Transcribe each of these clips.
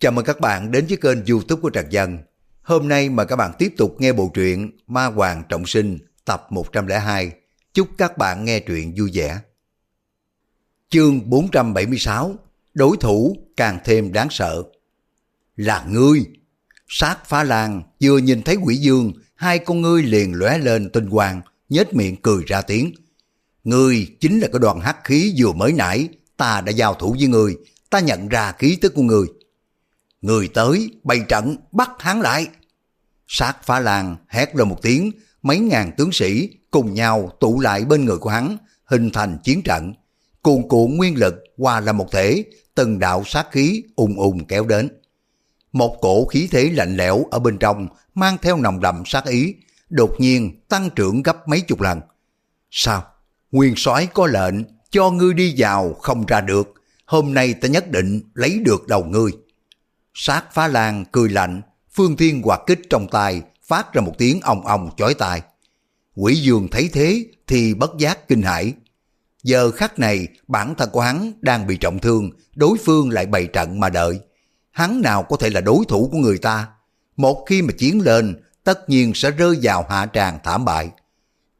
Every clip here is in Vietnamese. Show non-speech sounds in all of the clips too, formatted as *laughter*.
Chào mừng các bạn đến với kênh youtube của Trạc Dân. Hôm nay mời các bạn tiếp tục nghe bộ truyện Ma Hoàng Trọng Sinh, tập 102. Chúc các bạn nghe truyện vui vẻ. Chương 476 Đối thủ càng thêm đáng sợ Là ngươi, Sát phá lan vừa nhìn thấy quỷ dương, Hai con ngươi liền lóe lên tinh quang, nhếch miệng cười ra tiếng Ngươi chính là cái đoàn hắc khí vừa mới nãy, Ta đã giao thủ với ngươi, Ta nhận ra khí tức của ngươi Người tới, bày trận, bắt hắn lại. Sát phá làng hét lên một tiếng, mấy ngàn tướng sĩ cùng nhau tụ lại bên người của hắn, hình thành chiến trận. Cuồn cuộn nguyên lực hòa là một thể, từng đạo sát khí ùng ùng kéo đến. Một cổ khí thế lạnh lẽo ở bên trong mang theo nồng đậm sát ý, đột nhiên tăng trưởng gấp mấy chục lần. Sao? Nguyên soái có lệnh cho ngươi đi vào không ra được, hôm nay ta nhất định lấy được đầu ngươi. Sát phá lan cười lạnh, phương thiên hoạt kích trong tay phát ra một tiếng ong ong chói tai. Quỷ dương thấy thế thì bất giác kinh hãi. Giờ khắc này bản thân của hắn đang bị trọng thương, đối phương lại bày trận mà đợi. Hắn nào có thể là đối thủ của người ta? Một khi mà chiến lên, tất nhiên sẽ rơi vào hạ tràng thảm bại.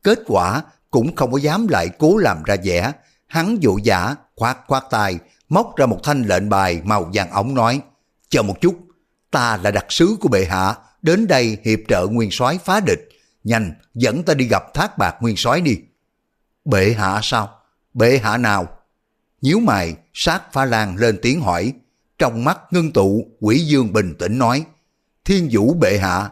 Kết quả cũng không có dám lại cố làm ra vẻ. Hắn dụ giả, khoát khoát tay, móc ra một thanh lệnh bài màu vàng ống nói Chờ một chút, ta là đặc sứ của bệ hạ, đến đây hiệp trợ nguyên soái phá địch. Nhanh, dẫn ta đi gặp thác bạc nguyên soái đi. Bệ hạ sao? Bệ hạ nào? Nhíu mày, sát pha lan lên tiếng hỏi. Trong mắt ngưng tụ, quỷ dương bình tĩnh nói. Thiên vũ bệ hạ.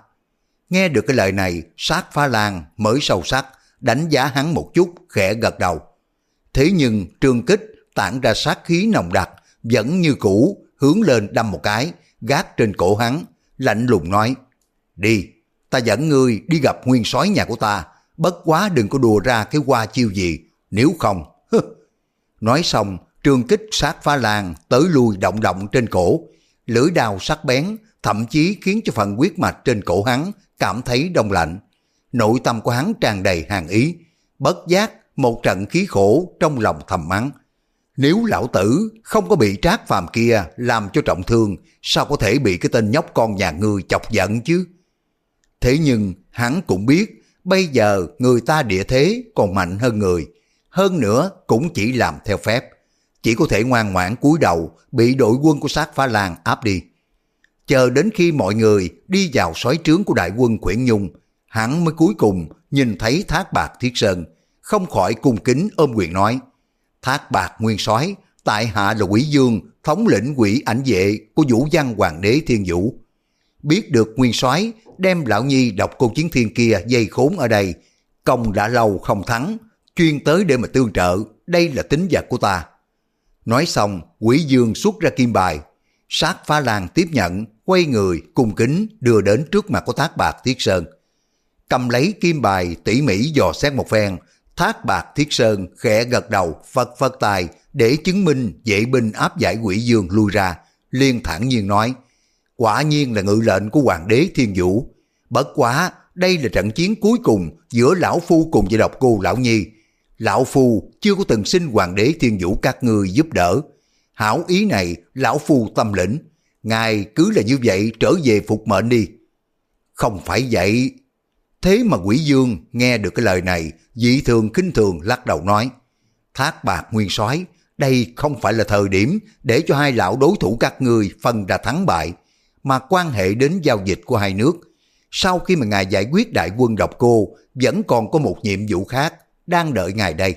Nghe được cái lời này, sát pha lan mới sâu sắc, đánh giá hắn một chút, khẽ gật đầu. Thế nhưng trương kích tản ra sát khí nồng đặc, vẫn như cũ, hướng lên đâm một cái, gác trên cổ hắn, lạnh lùng nói, đi, ta dẫn ngươi đi gặp nguyên soái nhà của ta, bất quá đừng có đùa ra cái qua chiêu gì, nếu không, *laughs* hứ. Nói xong, trường kích sát phá lan tới lui động động trên cổ, lưỡi đào sắc bén, thậm chí khiến cho phần huyết mạch trên cổ hắn cảm thấy đông lạnh. Nội tâm của hắn tràn đầy hàng ý, bất giác một trận khí khổ trong lòng thầm mắng. Nếu lão tử không có bị trác phàm kia làm cho trọng thương, sao có thể bị cái tên nhóc con nhà ngươi chọc giận chứ? Thế nhưng hắn cũng biết, bây giờ người ta địa thế còn mạnh hơn người. Hơn nữa cũng chỉ làm theo phép. Chỉ có thể ngoan ngoãn cúi đầu bị đội quân của sát phá lan áp đi. Chờ đến khi mọi người đi vào sói trướng của đại quân Quyển Nhung, hắn mới cuối cùng nhìn thấy thác bạc thiết sơn, không khỏi cung kính ôm quyền nói – Thác bạc nguyên soái tại hạ là quỷ dương, thống lĩnh quỷ ảnh vệ của vũ văn hoàng đế thiên vũ. Biết được nguyên soái đem lão nhi đọc cô chiến thiên kia dây khốn ở đây, công đã lâu không thắng, chuyên tới để mà tương trợ, đây là tính vật của ta. Nói xong, quỷ dương xuất ra kim bài, sát phá lan tiếp nhận, quay người, cung kính đưa đến trước mặt của thác bạc tiết sơn. Cầm lấy kim bài tỉ mỉ dò xét một phen, Thác bạc thiết sơn khẽ gật đầu phật phật tài để chứng minh dễ binh áp giải quỷ dương lui ra, liên thản nhiên nói, quả nhiên là ngự lệnh của hoàng đế thiên vũ. Bất quá, đây là trận chiến cuối cùng giữa lão phu cùng với độc cô lão nhi. Lão phu chưa có từng xin hoàng đế thiên vũ các người giúp đỡ. Hảo ý này, lão phu tâm lĩnh. Ngài cứ là như vậy trở về phục mệnh đi. Không phải vậy, Thế mà quỷ dương nghe được cái lời này, dị thường kinh thường lắc đầu nói, Thác bạc nguyên soái đây không phải là thời điểm để cho hai lão đối thủ các ngươi phân ra thắng bại, mà quan hệ đến giao dịch của hai nước. Sau khi mà ngài giải quyết đại quân độc cô, vẫn còn có một nhiệm vụ khác đang đợi ngài đây.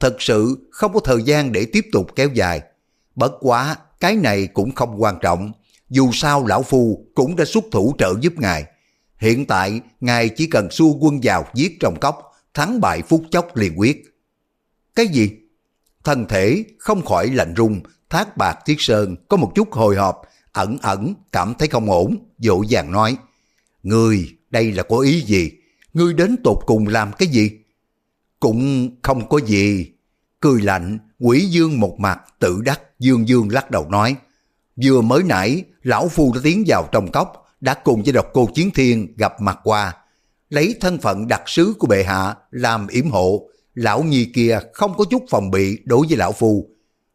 Thật sự không có thời gian để tiếp tục kéo dài. Bất quá, cái này cũng không quan trọng. Dù sao lão phu cũng đã xuất thủ trợ giúp ngài. Hiện tại, ngài chỉ cần xua quân vào giết trong cốc, thắng bại phút chốc liền quyết. Cái gì? Thân thể không khỏi lạnh rung, thác bạc tiết sơn có một chút hồi hộp, ẩn ẩn cảm thấy không ổn, dỗ dàng nói. Ngươi, đây là có ý gì? Ngươi đến tột cùng làm cái gì? Cũng không có gì. Cười lạnh, quỷ dương một mặt tự đắc, dương dương lắc đầu nói. Vừa mới nãy, lão phu đã tiến vào trong cốc, đã cùng với độc cô Chiến Thiên gặp mặt qua, lấy thân phận đặc sứ của bệ hạ làm yểm hộ, lão nhi kia không có chút phòng bị đối với lão phu.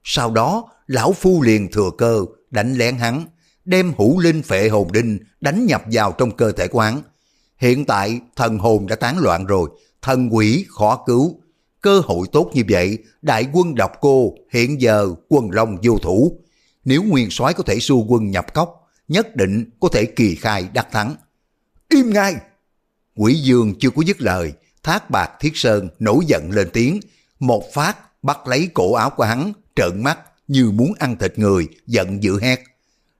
Sau đó, lão phu liền thừa cơ đánh lén hắn, đem hữu linh phệ hồn đinh đánh nhập vào trong cơ thể của hắn. Hiện tại thần hồn đã tán loạn rồi, thần quỷ khó cứu. Cơ hội tốt như vậy, đại quân độc cô hiện giờ quân long vô thủ. Nếu nguyên soái có thể xua quân nhập cốc, nhất định có thể kỳ khai đắc thắng. Im ngay! Quỷ dương chưa có dứt lời, thác bạc thiết sơn nổi giận lên tiếng, một phát bắt lấy cổ áo của hắn, trợn mắt như muốn ăn thịt người, giận dữ hét.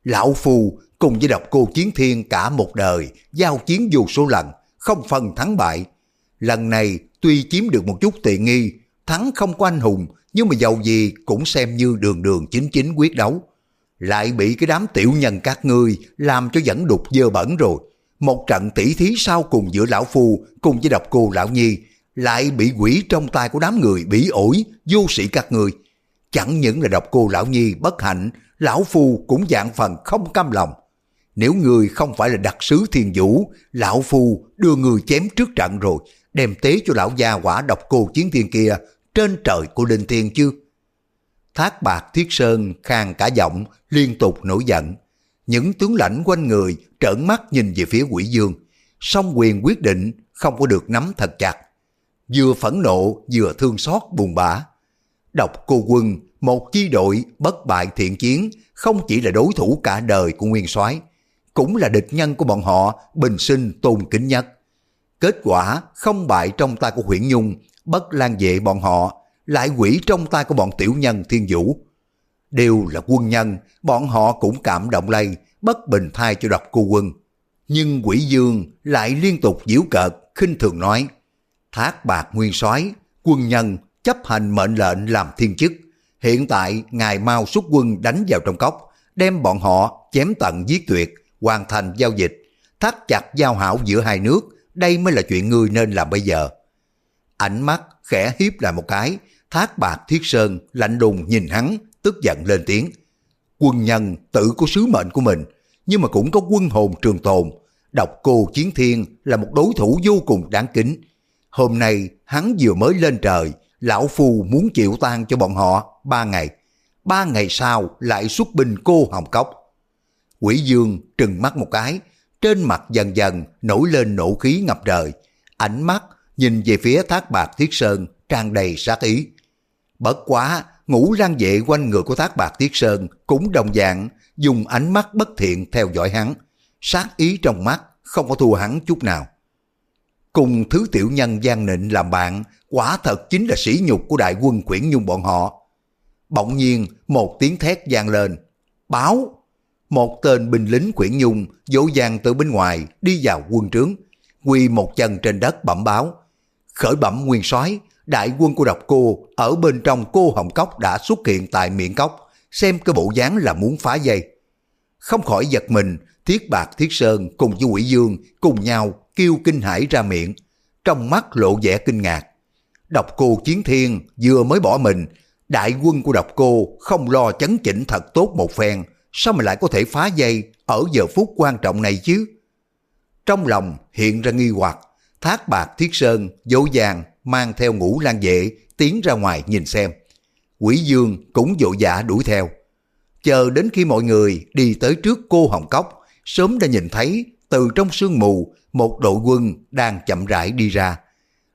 Lão Phu cùng với độc cô chiến thiên cả một đời, giao chiến dù số lần, không phân thắng bại. Lần này tuy chiếm được một chút tiện nghi, thắng không có anh hùng, nhưng mà giàu gì cũng xem như đường đường chính chính quyết đấu. Lại bị cái đám tiểu nhân các ngươi làm cho dẫn đục dơ bẩn rồi. Một trận tỷ thí sau cùng giữa lão phu cùng với độc cô lão nhi lại bị quỷ trong tay của đám người bị ổi, vô sĩ các người. Chẳng những là độc cô lão nhi bất hạnh, lão phu cũng dạng phần không cam lòng. Nếu người không phải là đặc sứ thiên vũ, lão phu đưa người chém trước trận rồi, đem tế cho lão gia quả độc cô chiến thiên kia trên trời của linh thiên chứ. Thác bạc thiết sơn khang cả giọng, liên tục nổi giận. Những tướng lãnh quanh người trợn mắt nhìn về phía quỷ dương. Song quyền quyết định không có được nắm thật chặt. Vừa phẫn nộ vừa thương xót buồn bã. Độc cô quân, một chi đội bất bại thiện chiến, không chỉ là đối thủ cả đời của Nguyên soái cũng là địch nhân của bọn họ bình sinh tôn kính nhất. Kết quả không bại trong tay của huyện Nhung, bất lan vệ bọn họ, lại quỷ trong tay của bọn tiểu nhân thiên vũ. Đều là quân nhân, bọn họ cũng cảm động lây, bất bình thai cho độc cô quân. Nhưng quỷ dương lại liên tục giễu cợt, khinh thường nói, thác bạc nguyên soái quân nhân chấp hành mệnh lệnh làm thiên chức. Hiện tại ngài mau xuất quân đánh vào trong cốc, đem bọn họ chém tận giết tuyệt, hoàn thành giao dịch, thắt chặt giao hảo giữa hai nước, đây mới là chuyện ngươi nên làm bây giờ. Ánh mắt khẽ hiếp lại một cái, thác bạc thiết sơn lạnh đùng nhìn hắn, tức giận lên tiếng. Quân nhân tự có sứ mệnh của mình, nhưng mà cũng có quân hồn trường tồn. Độc cô Chiến Thiên là một đối thủ vô cùng đáng kính. Hôm nay hắn vừa mới lên trời, lão phu muốn chịu tan cho bọn họ ba ngày. Ba ngày sau lại xuất binh cô Hồng Cốc. Quỷ Dương trừng mắt một cái, trên mặt dần dần nổi lên nổ khí ngập trời. Ánh mắt nhìn về phía thác bạc thiết sơn tràn đầy sát ý. Bất quá, ngũ lang vệ quanh người của thác bạc tiết sơn cũng đồng dạng dùng ánh mắt bất thiện theo dõi hắn. Sát ý trong mắt không có thua hắn chút nào. Cùng thứ tiểu nhân gian nịnh làm bạn, quả thật chính là sỉ nhục của đại quân quyển nhung bọn họ. Bỗng nhiên, một tiếng thét vang lên. Báo! Một tên binh lính quyển nhung dỗ dàng từ bên ngoài đi vào quân trướng, quỳ một chân trên đất bẩm báo. Khởi bẩm nguyên soái đại quân của độc cô ở bên trong cô hồng cốc đã xuất hiện tại miệng cốc, xem cái bộ dáng là muốn phá dây. Không khỏi giật mình, thiết bạc thiết sơn cùng với quỷ dương cùng nhau kêu kinh hãi ra miệng, trong mắt lộ vẻ kinh ngạc. Độc cô chiến thiên vừa mới bỏ mình, đại quân của độc cô không lo chấn chỉnh thật tốt một phen, sao mà lại có thể phá dây ở giờ phút quan trọng này chứ? Trong lòng hiện ra nghi hoặc, thác bạc thiết sơn, dỗ dàng mang theo ngũ lan vệ tiến ra ngoài nhìn xem. Quỷ dương cũng dỗ vã đuổi theo. Chờ đến khi mọi người đi tới trước cô Hồng Cốc, sớm đã nhìn thấy từ trong sương mù một đội quân đang chậm rãi đi ra.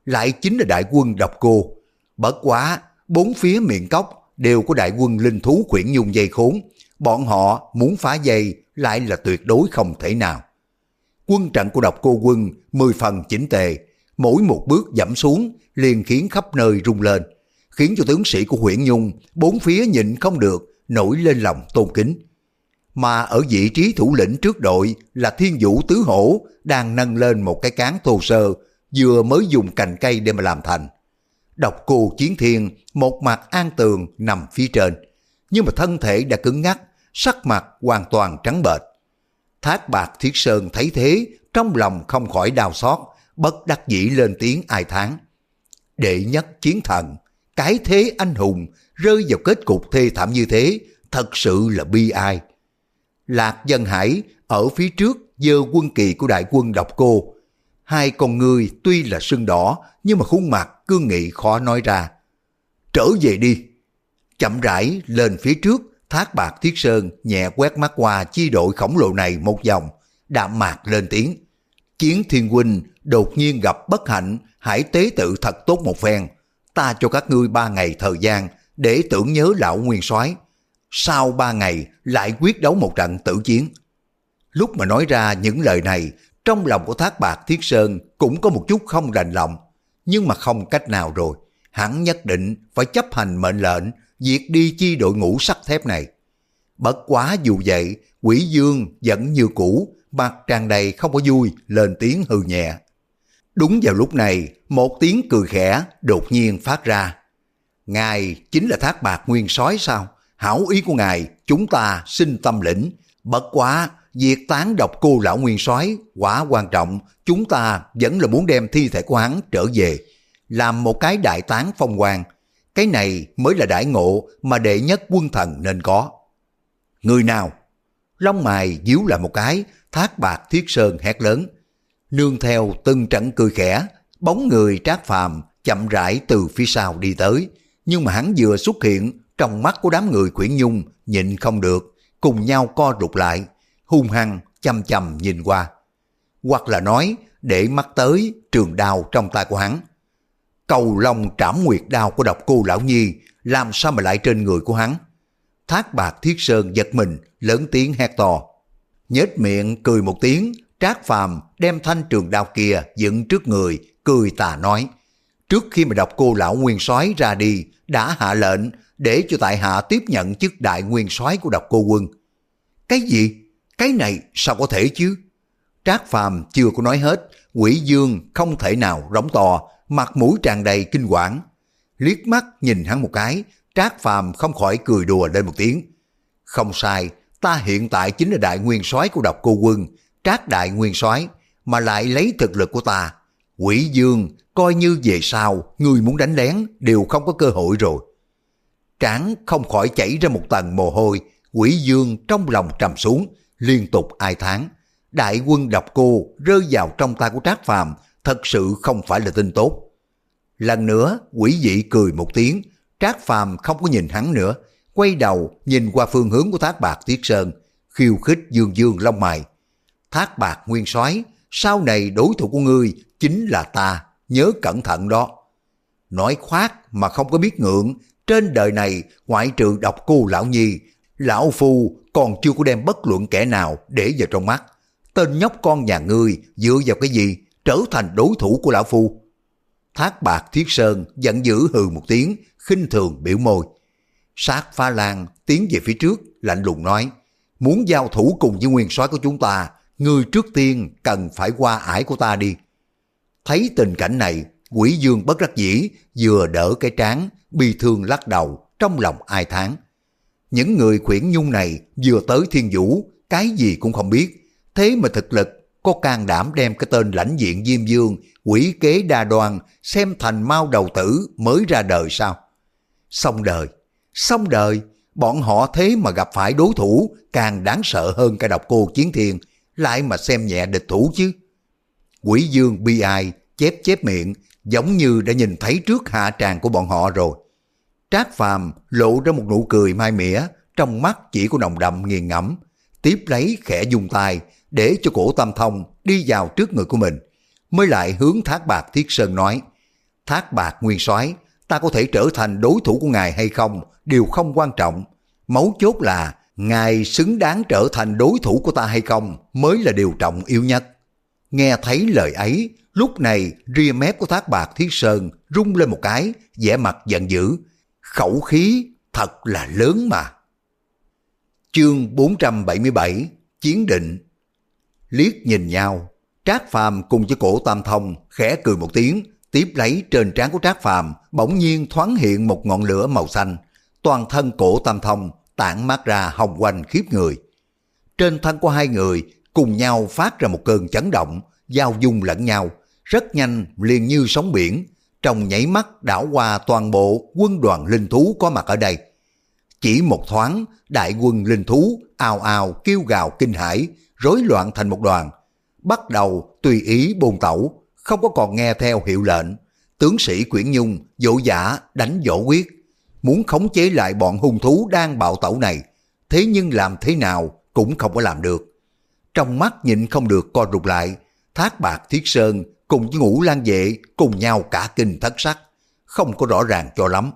Lại chính là đại quân độc cô. Bất quá, bốn phía miệng cốc đều có đại quân linh thú khuyển nhung dây khốn. Bọn họ muốn phá dây lại là tuyệt đối không thể nào. Quân trận của độc cô quân mười phần chỉnh tề, mỗi một bước giảm xuống liền khiến khắp nơi rung lên, khiến cho tướng sĩ của huyện Nhung bốn phía nhịn không được, nổi lên lòng tôn kính. Mà ở vị trí thủ lĩnh trước đội là thiên vũ tứ hổ đang nâng lên một cái cán thô sơ, vừa mới dùng cành cây để mà làm thành. Độc cô chiến thiên, một mặt an tường nằm phía trên, nhưng mà thân thể đã cứng ngắc, sắc mặt hoàn toàn trắng bệch. Thác bạc thiết sơn thấy thế, trong lòng không khỏi đau xót, bất đắc dĩ lên tiếng ai thán. Đệ nhất chiến thần, cái thế anh hùng, rơi vào kết cục thê thảm như thế, thật sự là bi ai. Lạc dân hải ở phía trước dơ quân kỳ của đại quân độc cô. Hai con người tuy là sưng đỏ, nhưng mà khuôn mặt cương nghị khó nói ra. Trở về đi. Chậm rãi lên phía trước, Thác bạc Thiết Sơn nhẹ quét mắt qua chi đội khổng lồ này một vòng, đạm mạc lên tiếng. Chiến thiên huynh đột nhiên gặp bất hạnh, hãy tế tự thật tốt một phen. Ta cho các ngươi ba ngày thời gian để tưởng nhớ lão nguyên soái Sau ba ngày lại quyết đấu một trận tử chiến. Lúc mà nói ra những lời này, trong lòng của Thác Bạc Thiết Sơn cũng có một chút không đành lòng. Nhưng mà không cách nào rồi, hắn nhất định phải chấp hành mệnh lệnh diệt đi chi đội ngũ sắt thép này. Bất quá dù vậy, quỷ dương vẫn như cũ, mặt tràn đầy không có vui, lên tiếng hừ nhẹ. Đúng vào lúc này, một tiếng cười khẽ đột nhiên phát ra. Ngài chính là thác bạc nguyên sói sao? Hảo ý của ngài, chúng ta xin tâm lĩnh. Bất quá, việc tán độc cô lão nguyên soái quả quan trọng, chúng ta vẫn là muốn đem thi thể của hắn trở về, làm một cái đại tán phong quang Cái này mới là đại ngộ mà đệ nhất quân thần nên có. Người nào? Long mài díu lại một cái, thác bạc thiết sơn hét lớn. Nương theo từng trận cười khẽ, bóng người trác phàm chậm rãi từ phía sau đi tới. Nhưng mà hắn vừa xuất hiện, trong mắt của đám người quyển nhung nhịn không được, cùng nhau co rụt lại, hung hăng chăm chăm nhìn qua. Hoặc là nói, để mắt tới trường đao trong tay của hắn. Cầu long trảm nguyệt đao của độc cô lão nhi, làm sao mà lại trên người của hắn? Thác bạc thiết sơn giật mình, lớn tiếng hét to. Nhết miệng cười một tiếng, trác phàm đem thanh trường đao kia dựng trước người, cười tà nói. Trước khi mà đọc cô lão nguyên soái ra đi, đã hạ lệnh để cho tại hạ tiếp nhận chức đại nguyên soái của độc cô quân. Cái gì? Cái này sao có thể chứ? Trác phàm chưa có nói hết, quỷ dương không thể nào rống to, mặt mũi tràn đầy kinh quản. Liếc mắt nhìn hắn một cái, Trác Phàm không khỏi cười đùa lên một tiếng. Không sai, ta hiện tại chính là đại nguyên soái của độc cô quân, Trác đại nguyên soái mà lại lấy thực lực của ta. Quỷ Dương coi như về sau người muốn đánh lén đều không có cơ hội rồi. Tráng không khỏi chảy ra một tầng mồ hôi, quỷ dương trong lòng trầm xuống, liên tục ai tháng. Đại quân độc cô rơi vào trong tay của Trác Phàm thật sự không phải là tin tốt. Lần nữa, quỷ dị cười một tiếng, Trác Phàm không có nhìn hắn nữa, quay đầu nhìn qua phương hướng của Thác Bạc Tiết Sơn, khiêu khích dương dương lông mày. Thác Bạc Nguyên soái sau này đối thủ của ngươi chính là ta, nhớ cẩn thận đó. Nói khoác mà không có biết ngượng, trên đời này ngoại trừ độc cô lão nhi, lão phu còn chưa có đem bất luận kẻ nào để vào trong mắt. Tên nhóc con nhà ngươi dựa vào cái gì trở thành đối thủ của lão phu. Thác bạc thiết sơn giận dữ hừ một tiếng, khinh thường biểu môi. Sát pha lan tiến về phía trước, lạnh lùng nói, muốn giao thủ cùng với nguyên soái của chúng ta, người trước tiên cần phải qua ải của ta đi. Thấy tình cảnh này, quỷ dương bất đắc dĩ, vừa đỡ cái trán, bi thương lắc đầu, trong lòng ai tháng. Những người khuyển nhung này vừa tới thiên vũ, cái gì cũng không biết, thế mà thực lực có can đảm đem cái tên lãnh diện Diêm Dương, quỷ kế đa đoan, xem thành mau đầu tử mới ra đời sao? Xong đời, xong đời, bọn họ thế mà gặp phải đối thủ càng đáng sợ hơn cả độc cô chiến thiên, lại mà xem nhẹ địch thủ chứ. Quỷ dương bi ai, chép chép miệng, giống như đã nhìn thấy trước hạ tràng của bọn họ rồi. Trác phàm lộ ra một nụ cười mai mỉa, trong mắt chỉ có nồng đậm nghiền ngẫm, tiếp lấy khẽ dùng tay để cho cổ tam thông đi vào trước người của mình, mới lại hướng thác bạc thiết sơn nói, thác bạc nguyên soái ta có thể trở thành đối thủ của ngài hay không đều không quan trọng. Mấu chốt là ngài xứng đáng trở thành đối thủ của ta hay không mới là điều trọng yếu nhất. Nghe thấy lời ấy, lúc này ria mép của thác bạc thiết sơn rung lên một cái, vẻ mặt giận dữ. Khẩu khí thật là lớn mà. Chương 477 Chiến định Liếc nhìn nhau, Trác Phàm cùng với cổ Tam Thông khẽ cười một tiếng, tiếp lấy trên trán của Trác Phàm bỗng nhiên thoáng hiện một ngọn lửa màu xanh, toàn thân cổ Tam Thông tản mát ra hồng quanh khiếp người. Trên thân của hai người cùng nhau phát ra một cơn chấn động, giao dung lẫn nhau, rất nhanh liền như sóng biển, trong nhảy mắt đảo qua toàn bộ quân đoàn linh thú có mặt ở đây. Chỉ một thoáng, đại quân linh thú ào ào kêu gào kinh hãi, rối loạn thành một đoàn, bắt đầu tùy ý bồn tẩu, không có còn nghe theo hiệu lệnh. Tướng sĩ Quyển Nhung dỗ giả đánh dỗ quyết, muốn khống chế lại bọn hung thú đang bạo tẩu này, thế nhưng làm thế nào cũng không có làm được. Trong mắt nhịn không được co rụt lại, thác bạc thiết sơn cùng với ngũ lan vệ cùng nhau cả kinh thất sắc, không có rõ ràng cho lắm.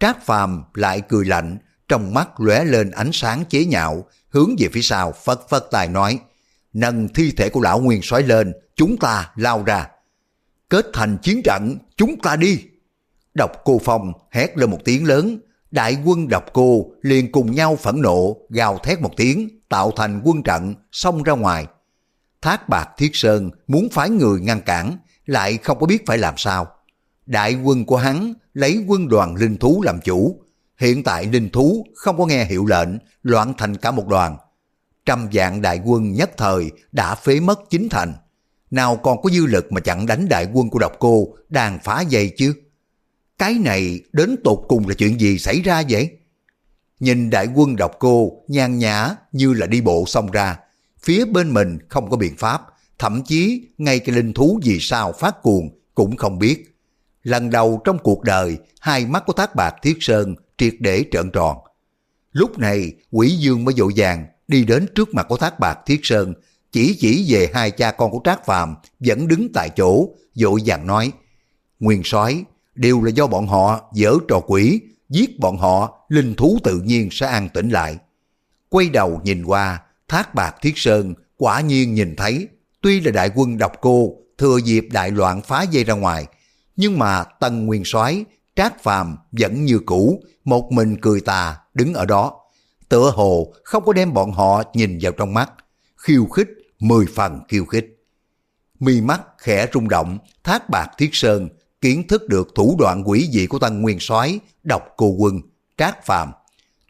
Trác phàm lại cười lạnh, trong mắt lóe lên ánh sáng chế nhạo, hướng về phía sau phất phất tài nói, nâng thi thể của lão nguyên soái lên, chúng ta lao ra. Kết thành chiến trận, chúng ta đi. Độc cô Phong hét lên một tiếng lớn, đại quân độc cô liền cùng nhau phẫn nộ, gào thét một tiếng, tạo thành quân trận, xông ra ngoài. Thác bạc thiết sơn muốn phái người ngăn cản, lại không có biết phải làm sao. Đại quân của hắn lấy quân đoàn linh thú làm chủ, hiện tại linh thú không có nghe hiệu lệnh, loạn thành cả một đoàn. Trăm vạn đại quân nhất thời đã phế mất chính thành. Nào còn có dư lực mà chặn đánh đại quân của độc cô đang phá dây chứ? Cái này đến tột cùng là chuyện gì xảy ra vậy? Nhìn đại quân độc cô nhàn nhã như là đi bộ xông ra, phía bên mình không có biện pháp, thậm chí ngay cái linh thú vì sao phát cuồng cũng không biết. Lần đầu trong cuộc đời, hai mắt của thác bạc thiết sơn triệt để trợn tròn. Lúc này, quỷ dương mới dội vàng đi đến trước mặt của thác bạc thiết sơn, chỉ chỉ về hai cha con của Trác Phàm vẫn đứng tại chỗ, dội vàng nói, Nguyên soái đều là do bọn họ dở trò quỷ, giết bọn họ, linh thú tự nhiên sẽ an tĩnh lại. Quay đầu nhìn qua, thác bạc thiết sơn, quả nhiên nhìn thấy, tuy là đại quân độc cô, thừa dịp đại loạn phá dây ra ngoài, nhưng mà tân nguyên soái trác phàm vẫn như cũ, một mình cười tà, đứng ở đó. Tựa hồ không có đem bọn họ nhìn vào trong mắt, khiêu khích, mười phần khiêu khích. Mi mắt khẽ rung động, thác bạc thiết sơn, kiến thức được thủ đoạn quỷ dị của Tăng Nguyên soái độc cô quân, trác phàm.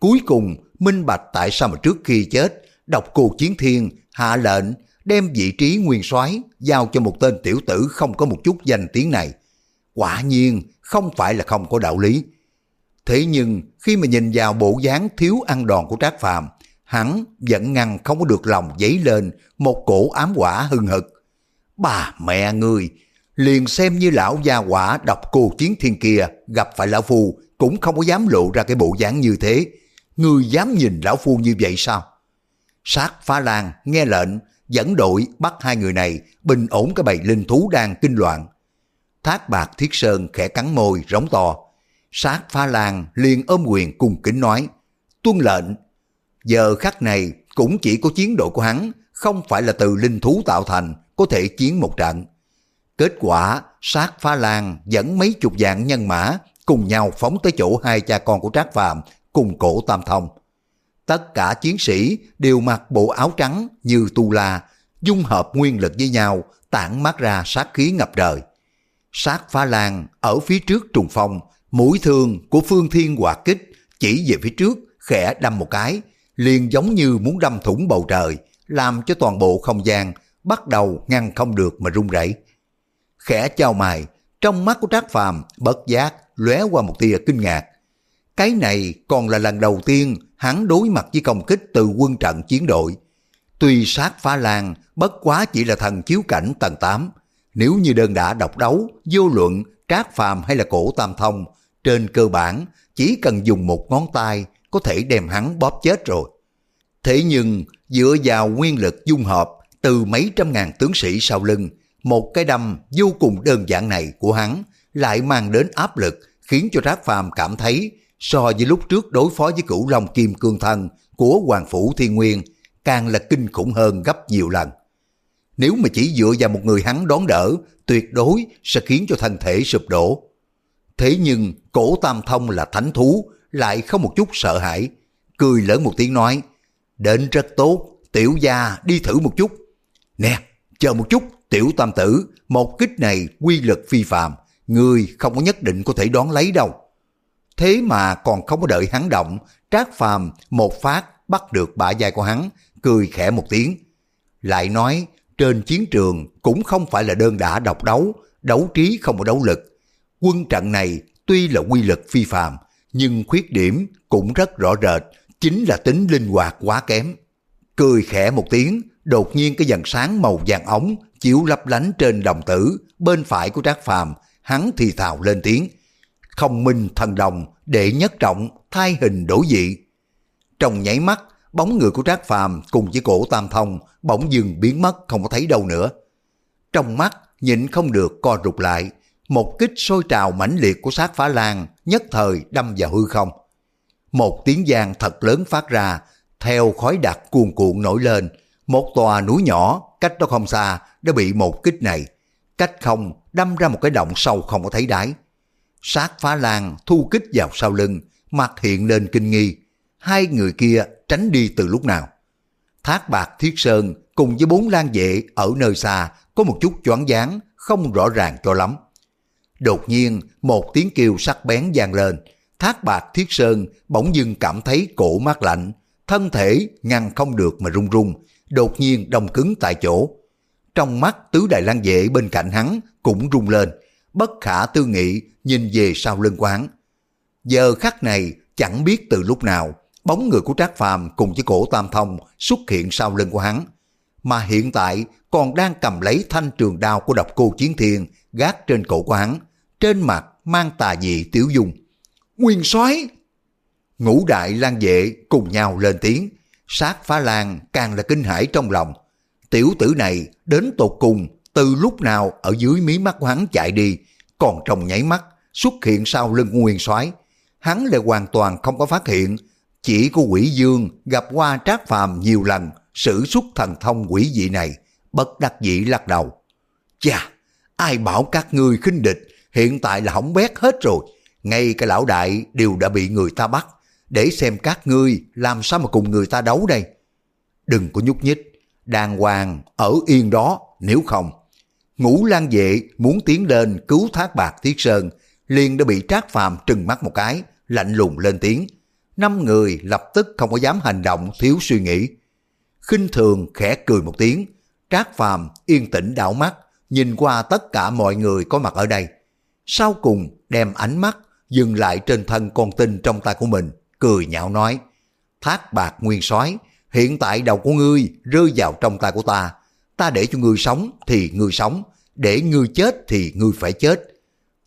Cuối cùng, minh bạch tại sao mà trước khi chết, độc cô chiến thiên hạ lệnh đem vị trí nguyên soái giao cho một tên tiểu tử không có một chút danh tiếng này. Quả nhiên, không phải là không có đạo lý. Thế nhưng, khi mà nhìn vào bộ dáng thiếu ăn đòn của Trác Phàm, hắn vẫn ngăn không có được lòng dấy lên một cổ ám quả hừng hực. Bà mẹ người, liền xem như lão gia quả đọc cô chiến thiên kia gặp phải lão phu cũng không có dám lộ ra cái bộ dáng như thế. Người dám nhìn lão phu như vậy sao? Sát phá lan nghe lệnh dẫn đội bắt hai người này bình ổn cái bầy linh thú đang kinh loạn. Thác bạc thiết sơn khẽ cắn môi rống to. Sát pha lan liền ôm quyền cung kính nói tuân lệnh. Giờ khắc này cũng chỉ có chiến đội của hắn không phải là từ linh thú tạo thành có thể chiến một trận. Kết quả, sát pha lan dẫn mấy chục dạng nhân mã cùng nhau phóng tới chỗ hai cha con của Trác Phàm cùng cổ Tam Thông. Tất cả chiến sĩ đều mặc bộ áo trắng như tu la, dung hợp nguyên lực với nhau, tản mát ra sát khí ngập trời. Sát phá lan ở phía trước trùng phong, mũi thương của phương thiên hoạt kích chỉ về phía trước, khẽ đâm một cái, liền giống như muốn đâm thủng bầu trời, làm cho toàn bộ không gian bắt đầu ngăn không được mà rung rẩy. Khẽ chào mày, trong mắt của Trác Phàm bất giác lóe qua một tia kinh ngạc. Cái này còn là lần đầu tiên hắn đối mặt với công kích từ quân trận chiến đội. Tuy sát phá lan bất quá chỉ là thần chiếu cảnh tầng 8, nếu như đơn đã độc đấu, vô luận, trác phàm hay là cổ tam thông, trên cơ bản chỉ cần dùng một ngón tay có thể đem hắn bóp chết rồi. Thế nhưng dựa vào nguyên lực dung hợp từ mấy trăm ngàn tướng sĩ sau lưng, một cái đâm vô cùng đơn giản này của hắn lại mang đến áp lực khiến cho Trác Phàm cảm thấy so với lúc trước đối phó với cửu long kim cương thân của Hoàng Phủ Thiên Nguyên càng là kinh khủng hơn gấp nhiều lần. Nếu mà chỉ dựa vào một người hắn đón đỡ, tuyệt đối sẽ khiến cho thân thể sụp đổ. Thế nhưng cổ tam thông là thánh thú, lại không một chút sợ hãi. Cười lớn một tiếng nói, đến rất tốt, tiểu gia đi thử một chút. Nè, chờ một chút, tiểu tam tử, một kích này quy lực phi phạm người không có nhất định có thể đón lấy đâu. Thế mà còn không có đợi hắn động, trác phàm một phát bắt được bả vai của hắn, cười khẽ một tiếng. Lại nói, trên chiến trường cũng không phải là đơn đả độc đấu, đấu trí không có đấu lực. Quân trận này tuy là quy lực phi phàm, nhưng khuyết điểm cũng rất rõ rệt, chính là tính linh hoạt quá kém. Cười khẽ một tiếng, đột nhiên cái dần sáng màu vàng ống chiếu lấp lánh trên đồng tử, bên phải của Trác Phàm, hắn thì thào lên tiếng. Không minh thần đồng, đệ nhất trọng, thai hình đổi dị. Trong nháy mắt, bóng người của Trác Phàm cùng với cổ Tam Thông bỗng dừng biến mất không có thấy đâu nữa. Trong mắt nhịn không được co rụt lại, một kích sôi trào mãnh liệt của sát phá lan nhất thời đâm vào hư không. Một tiếng giang thật lớn phát ra, theo khói đặc cuồn cuộn nổi lên, một tòa núi nhỏ cách đó không xa đã bị một kích này, cách không đâm ra một cái động sâu không có thấy đáy. Sát phá lan thu kích vào sau lưng, mặt hiện lên kinh nghi. Hai người kia tránh đi từ lúc nào. Thác bạc thiết sơn cùng với bốn lan vệ ở nơi xa có một chút choáng váng, không rõ ràng cho lắm. Đột nhiên, một tiếng kêu sắc bén vang lên, thác bạc thiết sơn bỗng dưng cảm thấy cổ mát lạnh, thân thể ngăn không được mà run run, đột nhiên đông cứng tại chỗ. Trong mắt tứ đại lang vệ bên cạnh hắn cũng rung lên, bất khả tư nghị nhìn về sau lưng quán. Giờ khắc này chẳng biết từ lúc nào, bóng người của Trác Phàm cùng với cổ Tam Thông xuất hiện sau lưng của hắn, mà hiện tại còn đang cầm lấy thanh trường đao của độc cô Chiến Thiên gác trên cổ của hắn, trên mặt mang tà dị tiểu dung. Nguyên soái Ngũ đại lang vệ cùng nhau lên tiếng, sát phá lan càng là kinh hãi trong lòng. Tiểu tử này đến tột cùng từ lúc nào ở dưới mí mắt của hắn chạy đi, còn trong nháy mắt xuất hiện sau lưng nguyên soái hắn lại hoàn toàn không có phát hiện chỉ có quỷ dương gặp qua trác phàm nhiều lần, sử xuất thần thông quỷ dị này, bất đắc dĩ lắc đầu. Chà, ai bảo các ngươi khinh địch, hiện tại là hỏng bét hết rồi. Ngay cả lão đại đều đã bị người ta bắt, để xem các ngươi làm sao mà cùng người ta đấu đây. Đừng có nhúc nhích, đàng hoàng ở yên đó, nếu không. Ngũ lan vệ muốn tiến lên cứu thác bạc thiết sơn, liền đã bị trác phàm trừng mắt một cái, lạnh lùng lên tiếng năm người lập tức không có dám hành động, thiếu suy nghĩ. Khinh thường khẽ cười một tiếng. Trác phàm yên tĩnh đảo mắt, nhìn qua tất cả mọi người có mặt ở đây. Sau cùng đem ánh mắt dừng lại trên thân con tinh trong tay của mình, cười nhạo nói, thác bạc nguyên soái, hiện tại đầu của ngươi rơi vào trong tay của ta. Ta để cho ngươi sống thì ngươi sống, để ngươi chết thì ngươi phải chết.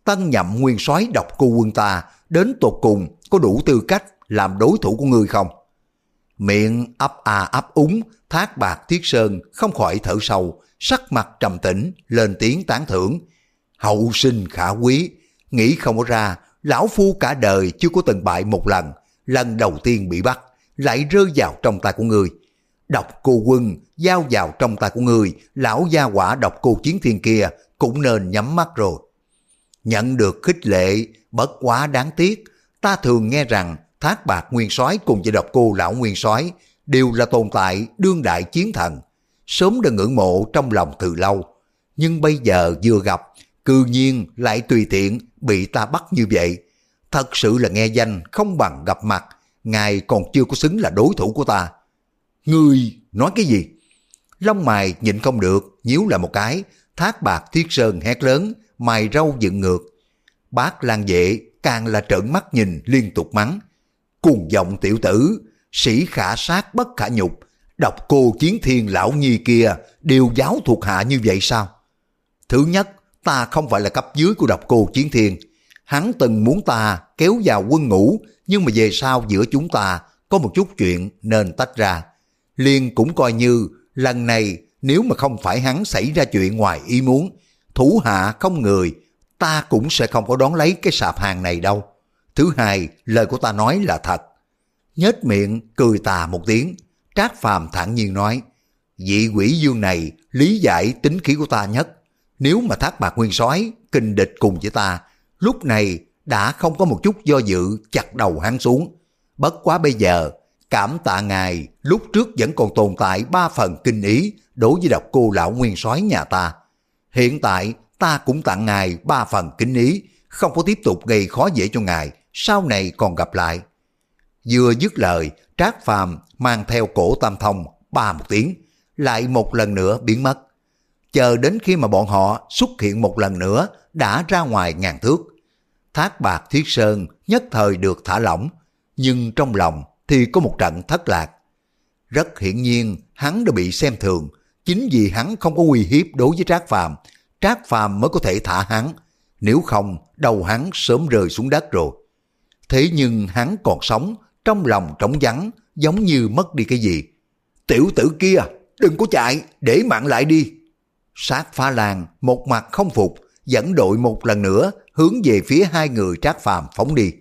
Tân nhậm nguyên soái độc cô quân ta, đến tột cùng có đủ tư cách làm đối thủ của ngươi không? Miệng ấp à ấp úng, thác bạc thiết sơn, không khỏi thở sâu, sắc mặt trầm tĩnh, lên tiếng tán thưởng. Hậu sinh khả quý, nghĩ không có ra, lão phu cả đời chưa có từng bại một lần lần đầu tiên bị bắt, lại rơi vào trong tay của người độc cô quân, giao vào trong tay của người lão gia quả độc cô chiến thiên kia cũng nên nhắm mắt rồi. Nhận được khích lệ, bất quá đáng tiếc, ta thường nghe rằng thác bạc nguyên soái cùng với độc cô lão nguyên soái đều là tồn tại đương đại chiến thần, sớm đã ngưỡng mộ trong lòng từ lâu. Nhưng bây giờ vừa gặp, cư nhiên lại tùy tiện bị ta bắt như vậy. Thật sự là nghe danh không bằng gặp mặt, ngài còn chưa có xứng là đối thủ của ta. Ngươi nói cái gì? Lông mày nhịn không được, nhíu lại một cái, thác bạc thiết sơn hét lớn mày râu dựng ngược. Bác lan vệ càng là trợn mắt nhìn liên tục mắng cuồng vọng tiểu tử, sĩ khả sát bất khả nhục, độc cô chiến thiên lão nhi kia đều giáo thuộc hạ như vậy sao? Thứ nhất, ta không phải là cấp dưới của độc cô chiến thiên. Hắn từng muốn ta kéo vào quân ngũ, nhưng mà về sau giữa chúng ta có một chút chuyện nên tách ra. Liên cũng coi như lần này nếu mà không phải hắn xảy ra chuyện ngoài ý muốn, thủ hạ không người, ta cũng sẽ không có đón lấy cái sạp hàng này đâu. Thứ hai, lời của ta nói là thật. Nhết miệng, cười tà một tiếng, Trác Phàm thản nhiên nói, vị quỷ dương này lý giải tính khí của ta nhất. Nếu mà thác bạc nguyên soái kinh địch cùng với ta, lúc này đã không có một chút do dự chặt đầu hắn xuống. Bất quá bây giờ, cảm tạ ngài lúc trước vẫn còn tồn tại ba phần kinh ý đối với độc cô lão nguyên soái nhà ta. Hiện tại ta cũng tặng ngài ba phần kính ý, không có tiếp tục gây khó dễ cho ngài, sau này còn gặp lại. Vừa dứt lời, Trác Phàm mang theo cổ tam thông, ba một tiếng, lại một lần nữa biến mất. Chờ đến khi mà bọn họ xuất hiện một lần nữa, đã ra ngoài ngàn thước. Thác bạc thiết sơn nhất thời được thả lỏng, nhưng trong lòng thì có một trận thất lạc. Rất hiển nhiên hắn đã bị xem thường, chính vì hắn không có uy hiếp đối với Trác Phàm Trác Phàm mới có thể thả hắn, nếu không đầu hắn sớm rơi xuống đất rồi. Thế nhưng hắn còn sống, trong lòng trống vắng, giống như mất đi cái gì. Tiểu tử kia, đừng có chạy, để mạng lại đi. Sát phá làng một mặt không phục, dẫn đội một lần nữa hướng về phía hai người trác phàm phóng đi.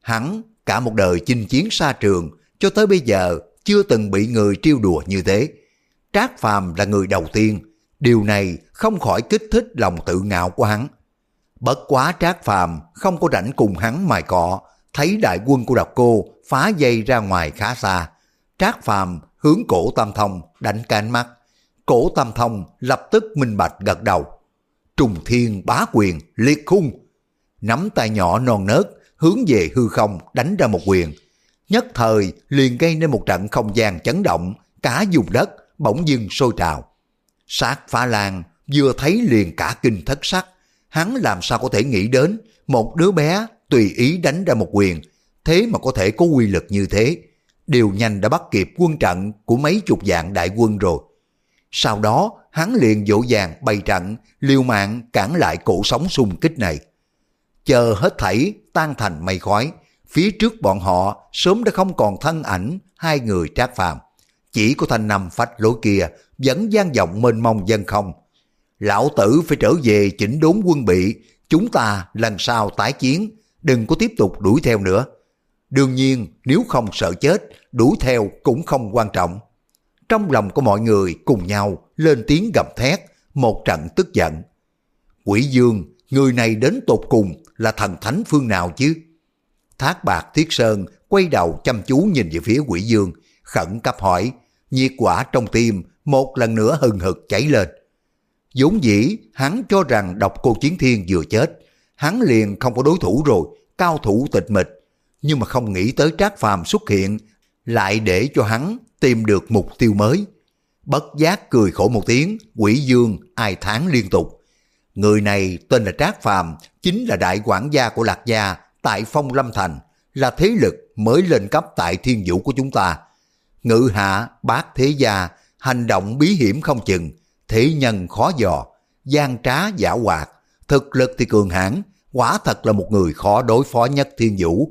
Hắn cả một đời chinh chiến xa trường, cho tới bây giờ chưa từng bị người trêu đùa như thế. Trác phàm là người đầu tiên, điều này không khỏi kích thích lòng tự ngạo của hắn. Bất quá trác phàm không có rảnh cùng hắn mài cọ, thấy đại quân của độc cô phá dây ra ngoài khá xa. Trác phàm hướng cổ tam thông đánh cánh mắt. Cổ tam thông lập tức minh bạch gật đầu. Trùng thiên bá quyền liệt khung. Nắm tay nhỏ non nớt hướng về hư không đánh ra một quyền. Nhất thời liền gây nên một trận không gian chấn động, cả vùng đất bỗng dưng sôi trào. Sát phá lan vừa thấy liền cả kinh thất sắc, hắn làm sao có thể nghĩ đến một đứa bé tùy ý đánh ra một quyền, thế mà có thể có quy lực như thế. Điều nhanh đã bắt kịp quân trận của mấy chục dạng đại quân rồi. Sau đó, hắn liền dỗ dàng bày trận, liều mạng cản lại cổ sóng xung kích này. Chờ hết thảy tan thành mây khói, phía trước bọn họ sớm đã không còn thân ảnh hai người trác phàm. Chỉ có thanh nằm phách lối kia vẫn gian vọng mênh mông dân không. Lão tử phải trở về chỉnh đốn quân bị, chúng ta lần sau tái chiến, đừng có tiếp tục đuổi theo nữa. Đương nhiên, nếu không sợ chết, đuổi theo cũng không quan trọng. Trong lòng của mọi người cùng nhau lên tiếng gầm thét, một trận tức giận. Quỷ dương, người này đến tột cùng là thần thánh phương nào chứ? Thác bạc thiết sơn quay đầu chăm chú nhìn về phía quỷ dương, khẩn cấp hỏi, nhiệt quả trong tim một lần nữa hừng hực cháy lên. vốn dĩ hắn cho rằng độc cô chiến thiên vừa chết, hắn liền không có đối thủ rồi, cao thủ tịch mịch, nhưng mà không nghĩ tới trác phàm xuất hiện, lại để cho hắn tìm được mục tiêu mới. Bất giác cười khổ một tiếng, quỷ dương ai tháng liên tục. Người này tên là Trác Phàm, chính là đại quản gia của Lạc Gia tại Phong Lâm Thành, là thế lực mới lên cấp tại thiên vũ của chúng ta. Ngự hạ, bát thế gia, hành động bí hiểm không chừng, thế nhân khó dò, gian trá giả hoạt, thực lực thì cường hãn, quả thật là một người khó đối phó nhất thiên vũ.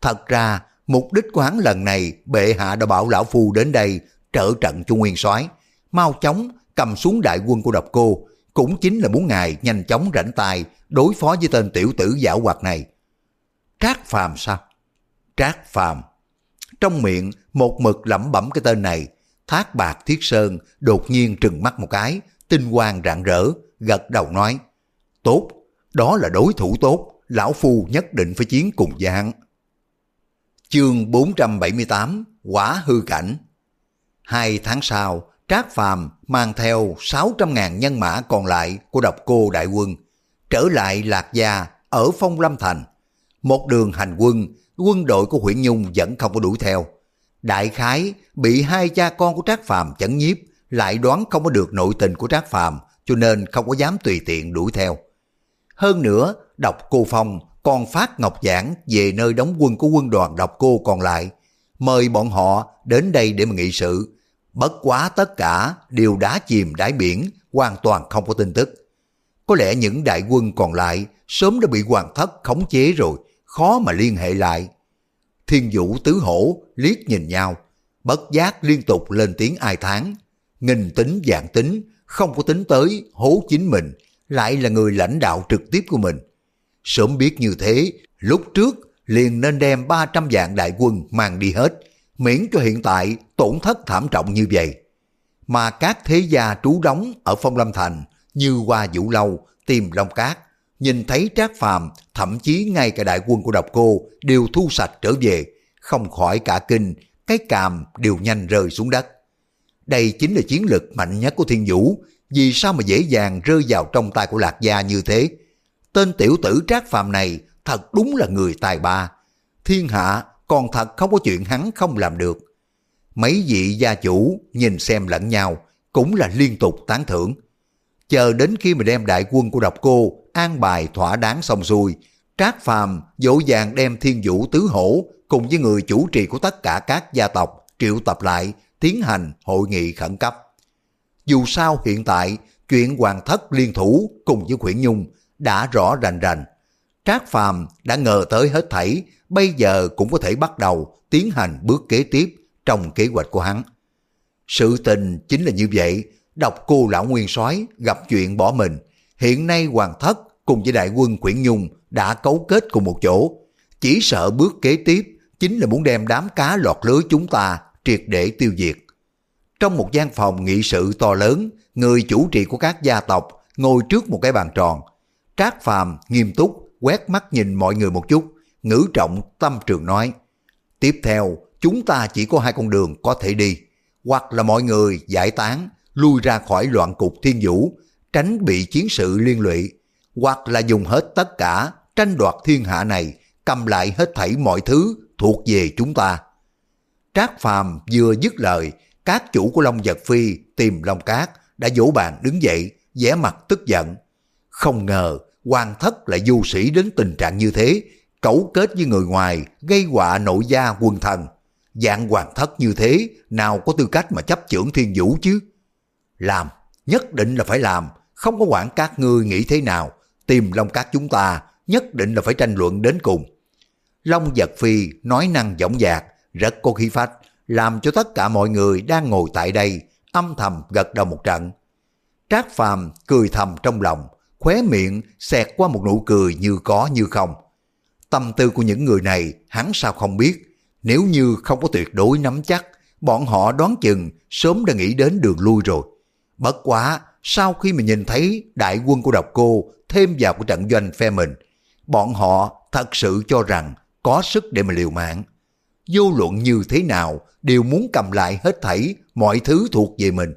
Thật ra, mục đích của hắn lần này, bệ hạ đã bảo lão phu đến đây trợ trận cho nguyên soái mau chóng cầm xuống đại quân của độc cô, cũng chính là muốn ngài nhanh chóng rảnh tay đối phó với tên tiểu tử giả hoạt này. Trác Phàm sao? Trác Phàm. Trong miệng, một mực lẩm bẩm cái tên này, Thác Bạc Thiết Sơn đột nhiên trừng mắt một cái, tinh quang rạng rỡ, gật đầu nói, Tốt, đó là đối thủ tốt, lão phu nhất định phải chiến cùng với hắn. Chương 478 Quả hư cảnh Hai tháng sau, Trác Phàm mang theo 600.000 nhân mã còn lại của độc cô đại quân, trở lại Lạc Gia ở Phong Lâm Thành. Một đường hành quân, quân đội của huyện Nhung vẫn không có đuổi theo. Đại khái bị hai cha con của Trác Phàm chấn nhiếp, lại đoán không có được nội tình của Trác Phàm, cho nên không có dám tùy tiện đuổi theo. Hơn nữa, độc cô Phong còn phát ngọc giảng về nơi đóng quân của quân đoàn độc cô còn lại, mời bọn họ đến đây để mà nghị sự. Bất quá tất cả đều đã chìm đáy biển, hoàn toàn không có tin tức. Có lẽ những đại quân còn lại sớm đã bị hoàng thất khống chế rồi, khó mà liên hệ lại. Thiên vũ tứ hổ liếc nhìn nhau, bất giác liên tục lên tiếng ai tháng. Nghìn tính dạng tính, không có tính tới hố chính mình, lại là người lãnh đạo trực tiếp của mình. Sớm biết như thế, lúc trước liền nên đem 300 vạn đại quân mang đi hết, miễn cho hiện tại tổn thất thảm trọng như vậy. Mà các thế gia trú đóng ở Phong Lâm Thành như Hoa Vũ Lâu, Tìm Long Cát, nhìn thấy Trác Phàm thậm chí ngay cả đại quân của độc cô đều thu sạch trở về, không khỏi cả kinh, cái càm đều nhanh rơi xuống đất. Đây chính là chiến lực mạnh nhất của thiên vũ, vì sao mà dễ dàng rơi vào trong tay của lạc gia như thế. Tên tiểu tử Trác Phàm này thật đúng là người tài ba. Thiên hạ còn thật không có chuyện hắn không làm được. Mấy vị gia chủ nhìn xem lẫn nhau, cũng là liên tục tán thưởng. Chờ đến khi mà đem đại quân của độc cô an bài thỏa đáng xong xuôi, Trác Phàm dỗ dàng đem thiên vũ tứ hổ cùng với người chủ trì của tất cả các gia tộc triệu tập lại tiến hành hội nghị khẩn cấp. Dù sao hiện tại chuyện hoàng thất liên thủ cùng với Khuyển Nhung đã rõ rành rành. Trác Phàm đã ngờ tới hết thảy bây giờ cũng có thể bắt đầu tiến hành bước kế tiếp trong kế hoạch của hắn. Sự tình chính là như vậy, đọc cô lão nguyên soái gặp chuyện bỏ mình. Hiện nay hoàng thất cùng với đại quân Quyển Nhung đã cấu kết cùng một chỗ. Chỉ sợ bước kế tiếp chính là muốn đem đám cá lọt lưới chúng ta triệt để tiêu diệt. Trong một gian phòng nghị sự to lớn, người chủ trì của các gia tộc ngồi trước một cái bàn tròn. Trác Phàm nghiêm túc quét mắt nhìn mọi người một chút, ngữ trọng tâm trường nói. Tiếp theo, chúng ta chỉ có hai con đường có thể đi. Hoặc là mọi người giải tán, lui ra khỏi loạn cục thiên vũ, tránh bị chiến sự liên lụy. Hoặc là dùng hết tất cả, tranh đoạt thiên hạ này, cầm lại hết thảy mọi thứ thuộc về chúng ta. Trác Phàm vừa dứt lời, các chủ của Long Giật Phi tìm Long Cát đã vỗ bàn đứng dậy, vẻ mặt tức giận. Không ngờ, hoàng thất lại du sĩ đến tình trạng như thế, cấu kết với người ngoài, gây họa nội gia quân thần. Dạng hoàng thất như thế, nào có tư cách mà chấp trưởng thiên vũ chứ? Làm, nhất định là phải làm, không có quản các ngươi nghĩ thế nào, tìm Long Cát chúng ta, nhất định là phải tranh luận đến cùng. Long giật phi nói năng dõng dạc, rất có khí phách, làm cho tất cả mọi người đang ngồi tại đây âm thầm gật đầu một trận. Trác Phàm cười thầm trong lòng, khóe miệng xẹt qua một nụ cười như có như không. Tâm tư của những người này hắn sao không biết, nếu như không có tuyệt đối nắm chắc, bọn họ đoán chừng sớm đã nghĩ đến đường lui rồi. Bất quá, sau khi mà nhìn thấy đại quân của độc cô thêm vào của trận doanh phe mình, bọn họ thật sự cho rằng có sức để mà liều mạng. Vô luận như thế nào đều muốn cầm lại hết thảy mọi thứ thuộc về mình.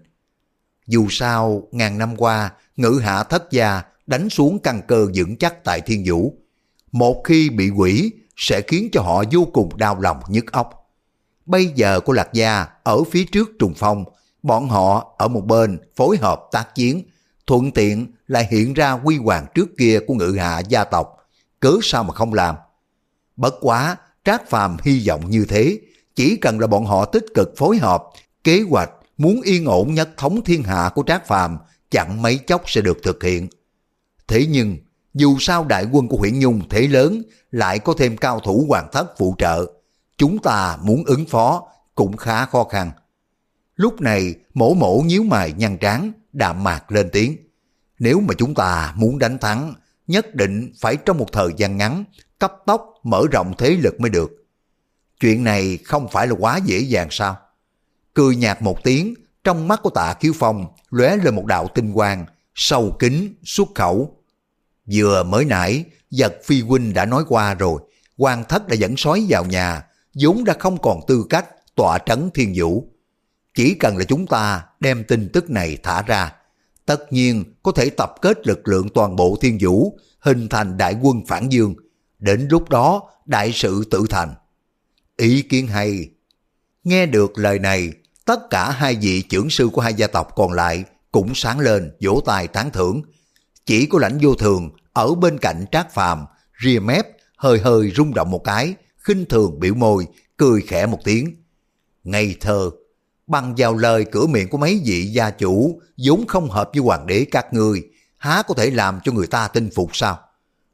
Dù sao, ngàn năm qua, ngữ hạ thất gia đánh xuống căn cơ vững chắc tại thiên vũ. Một khi bị quỷ sẽ khiến cho họ vô cùng đau lòng nhức óc. Bây giờ của Lạc Gia ở phía trước trùng phong, bọn họ ở một bên phối hợp tác chiến, thuận tiện lại hiện ra quy hoàng trước kia của ngự hạ gia tộc, cớ sao mà không làm. Bất quá, Trác Phàm hy vọng như thế, chỉ cần là bọn họ tích cực phối hợp, kế hoạch muốn yên ổn nhất thống thiên hạ của Trác Phàm chẳng mấy chốc sẽ được thực hiện. Thế nhưng, dù sao đại quân của huyện Nhung thế lớn, lại có thêm cao thủ hoàng thất phụ trợ, chúng ta muốn ứng phó cũng khá khó khăn. Lúc này, mổ mổ nhíu mày nhăn trán, đạm mạc lên tiếng. Nếu mà chúng ta muốn đánh thắng, nhất định phải trong một thời gian ngắn, cấp tốc mở rộng thế lực mới được. Chuyện này không phải là quá dễ dàng sao? Cười nhạt một tiếng, trong mắt của tạ Kiếu Phong lóe lên một đạo tinh quang, sâu kính, xuất khẩu. Vừa mới nãy, giật phi huynh đã nói qua rồi, quan thất đã dẫn sói vào nhà, vốn đã không còn tư cách tọa trấn thiên vũ. Chỉ cần là chúng ta đem tin tức này thả ra, tất nhiên có thể tập kết lực lượng toàn bộ thiên vũ, hình thành đại quân phản dương. Đến lúc đó, đại sự tự thành. Ý kiến hay. Nghe được lời này, tất cả hai vị trưởng sư của hai gia tộc còn lại cũng sáng lên vỗ tay tán thưởng. Chỉ có lãnh vô thường ở bên cạnh trác phàm, ria mép, hơi hơi rung động một cái, khinh thường biểu môi, cười khẽ một tiếng. Ngây thơ, bằng vào lời cửa miệng của mấy vị gia chủ vốn không hợp với hoàng đế các ngươi, há có thể làm cho người ta tin phục sao?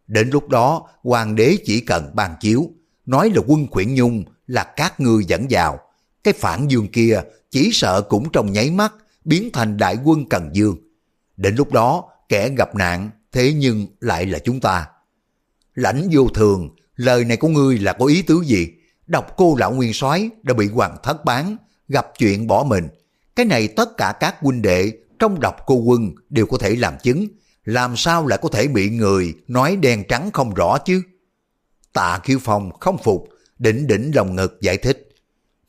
Đến lúc đó, hoàng đế chỉ cần ban chiếu, nói là quân khuyển nhung là các ngươi dẫn vào. Cái phản dương kia chỉ sợ cũng trong nháy mắt biến thành đại quân Cần Dương. Đến lúc đó, kẻ gặp nạn, thế nhưng lại là chúng ta. Lãnh vô thường, lời này của ngươi là có ý tứ gì? Đọc cô lão nguyên soái đã bị hoàng thất bán, gặp chuyện bỏ mình. Cái này tất cả các huynh đệ trong đọc cô quân đều có thể làm chứng. Làm sao lại có thể bị người nói đen trắng không rõ chứ? Tạ Kiêu Phong không phục, đỉnh đỉnh lòng ngực giải thích.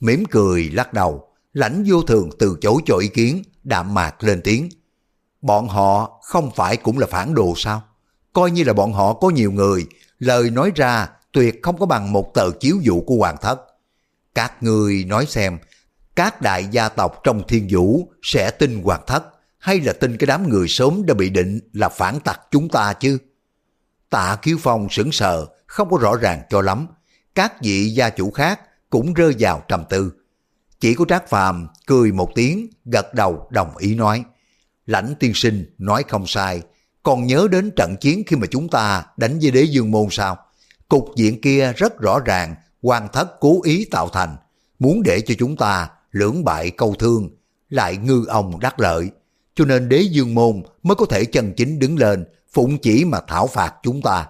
mỉm cười lắc đầu, lãnh vô thường từ chối cho ý kiến, đạm mạc lên tiếng. Bọn họ không phải cũng là phản đồ sao? Coi như là bọn họ có nhiều người, lời nói ra tuyệt không có bằng một tờ chiếu dụ của hoàng thất. Các người nói xem, các đại gia tộc trong thiên vũ sẽ tin hoàng thất hay là tin cái đám người sớm đã bị định là phản tặc chúng ta chứ? Tạ Kiếu Phong sững sờ, không có rõ ràng cho lắm. Các vị gia chủ khác cũng rơi vào trầm tư. Chỉ có Trác Phàm cười một tiếng, gật đầu đồng ý nói. Lãnh tiên sinh nói không sai, còn nhớ đến trận chiến khi mà chúng ta đánh với đế dương môn sao? Cục diện kia rất rõ ràng, hoàng thất cố ý tạo thành. muốn để cho chúng ta lưỡng bại câu thương, lại ngư ông đắc lợi. Cho nên đế dương môn mới có thể chân chính đứng lên, phụng chỉ mà thảo phạt chúng ta.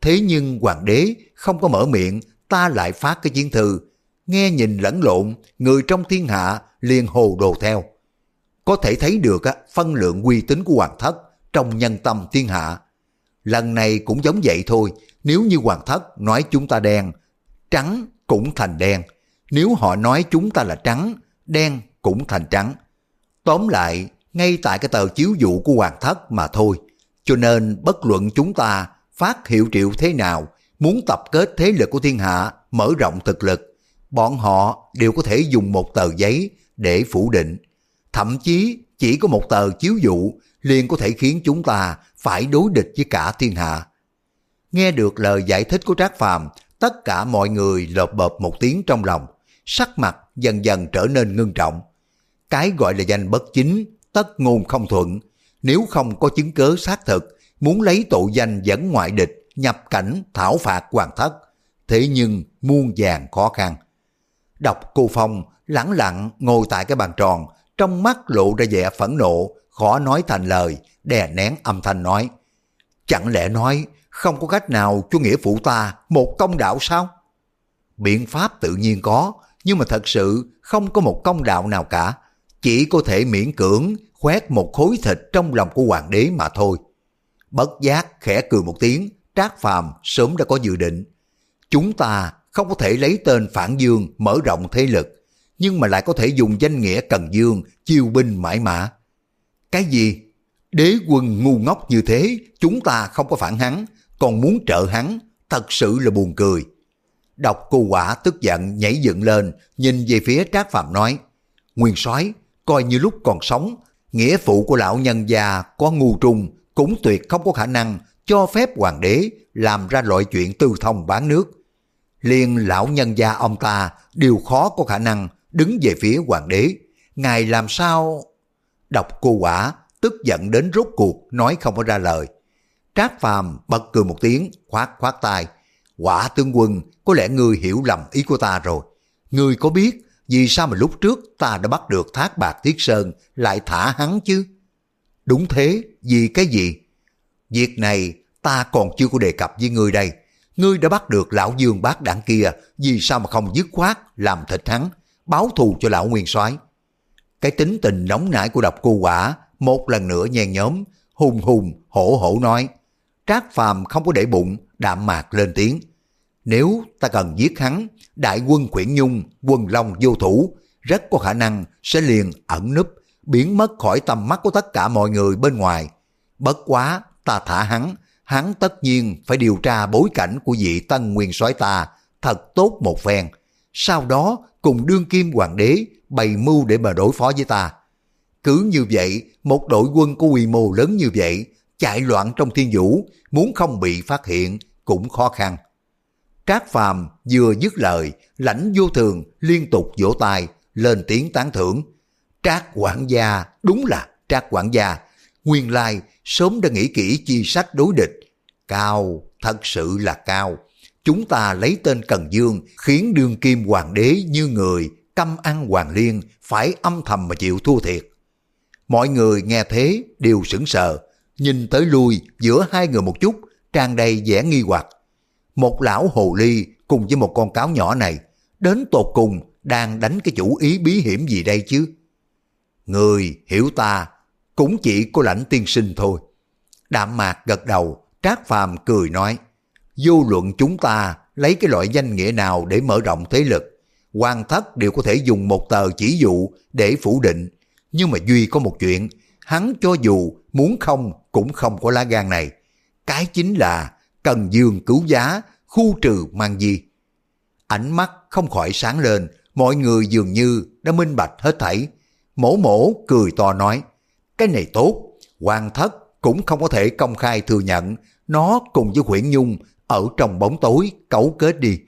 Thế nhưng hoàng đế không có mở miệng, ta lại phát cái chiến thư. Nghe nhìn lẫn lộn, người trong thiên hạ liền hồ đồ theo. Có thể thấy được phân lượng uy tín của hoàng thất trong nhân tâm thiên hạ. Lần này cũng giống vậy thôi, nếu như hoàng thất nói chúng ta đen, trắng cũng thành đen. Nếu họ nói chúng ta là trắng, đen cũng thành trắng. Tóm lại, ngay tại cái tờ chiếu dụ của hoàng thất mà thôi. Cho nên bất luận chúng ta phát hiệu triệu thế nào, muốn tập kết thế lực của thiên hạ, mở rộng thực lực, bọn họ đều có thể dùng một tờ giấy để phủ định. Thậm chí chỉ có một tờ chiếu dụ liền có thể khiến chúng ta phải đối địch với cả thiên hạ. Nghe được lời giải thích của Trác Phàm, tất cả mọi người lợp bợp một tiếng trong lòng, sắc mặt dần dần trở nên ngưng trọng. Cái gọi là danh bất chính, tất ngôn không thuận, nếu không có chứng cớ xác thực, muốn lấy tội danh dẫn ngoại địch, nhập cảnh, thảo phạt hoàng thất, thế nhưng muôn vàng khó khăn. Đọc cô Phong lẳng lặng ngồi tại cái bàn tròn, trong mắt lộ ra vẻ phẫn nộ, khó nói thành lời, đè nén âm thanh nói. Chẳng lẽ nói không có cách nào cho nghĩa phụ ta một công đạo sao? Biện pháp tự nhiên có, nhưng mà thật sự không có một công đạo nào cả. Chỉ có thể miễn cưỡng khoét một khối thịt trong lòng của hoàng đế mà thôi. Bất giác khẽ cười một tiếng, Trác Phàm sớm đã có dự định. Chúng ta không có thể lấy tên Phản Dương mở rộng thế lực, nhưng mà lại có thể dùng danh nghĩa Cần Dương chiêu binh mãi mã. Cái gì? Đế quân ngu ngốc như thế, chúng ta không có phản hắn, còn muốn trợ hắn, thật sự là buồn cười. Độc cô quả tức giận nhảy dựng lên, nhìn về phía Trác Phạm nói, Nguyên soái coi như lúc còn sống, nghĩa phụ của lão nhân già có ngu trung, cũng tuyệt không có khả năng cho phép hoàng đế làm ra loại chuyện tư thông bán nước. Liên lão nhân gia ông ta đều khó có khả năng đứng về phía hoàng đế. Ngài làm sao... Đọc cô quả, tức giận đến rốt cuộc, nói không có ra lời. Trác Phàm bật cười một tiếng, khoát khoát tay. Quả tướng quân, có lẽ ngươi hiểu lầm ý của ta rồi. Ngươi có biết vì sao mà lúc trước ta đã bắt được thác bạc Thiết Sơn lại thả hắn chứ? Đúng thế, vì cái gì? Việc này ta còn chưa có đề cập với ngươi đây. Ngươi đã bắt được lão dương bác đảng kia, vì sao mà không dứt khoát làm thịt hắn, báo thù cho lão nguyên soái Cái tính tình nóng nảy của độc cô quả một lần nữa nhen nhóm, hùng hùng hổ hổ nói. Trác Phàm không có để bụng, đạm mạc lên tiếng. Nếu ta cần giết hắn, đại quân Quyển Nhung, quân Long vô thủ, rất có khả năng sẽ liền ẩn núp, biến mất khỏi tầm mắt của tất cả mọi người bên ngoài. Bất quá, ta thả hắn, hắn tất nhiên phải điều tra bối cảnh của vị tân nguyên soái ta thật tốt một phen. Sau đó cùng đương kim hoàng đế bày mưu để mà đối phó với ta. Cứ như vậy, một đội quân có quy mô lớn như vậy, chạy loạn trong thiên vũ, muốn không bị phát hiện cũng khó khăn. Trác Phàm vừa dứt lời, lãnh vô thường liên tục vỗ tay, lên tiếng tán thưởng. Trác quản gia, đúng là Trác quản gia, nguyên lai sớm đã nghĩ kỹ chi sách đối địch. Cao, thật sự là cao. Chúng ta lấy tên Cần Dương khiến đương kim hoàng đế như người căm ăn hoàng liên phải âm thầm mà chịu thua thiệt. Mọi người nghe thế đều sững sờ, nhìn tới lui giữa hai người một chút, tràn đầy vẻ nghi hoặc. Một lão hồ ly cùng với một con cáo nhỏ này, đến tột cùng đang đánh cái chủ ý bí hiểm gì đây chứ? Người hiểu ta, cũng chỉ có lãnh tiên sinh thôi. Đạm mạc gật đầu, Trác Phàm cười nói, vô luận chúng ta lấy cái loại danh nghĩa nào để mở rộng thế lực, quan thất đều có thể dùng một tờ chỉ dụ để phủ định. Nhưng mà duy có một chuyện, hắn cho dù muốn không cũng không có lá gan này. Cái chính là cần dương cứu giá, khu trừ mang gì. Ánh mắt không khỏi sáng lên, mọi người dường như đã minh bạch hết thảy. Mổ mổ cười to nói, cái này tốt, quan thất cũng không có thể công khai thừa nhận nó cùng với Nguyễn Nhung ở trong bóng tối cấu kết đi.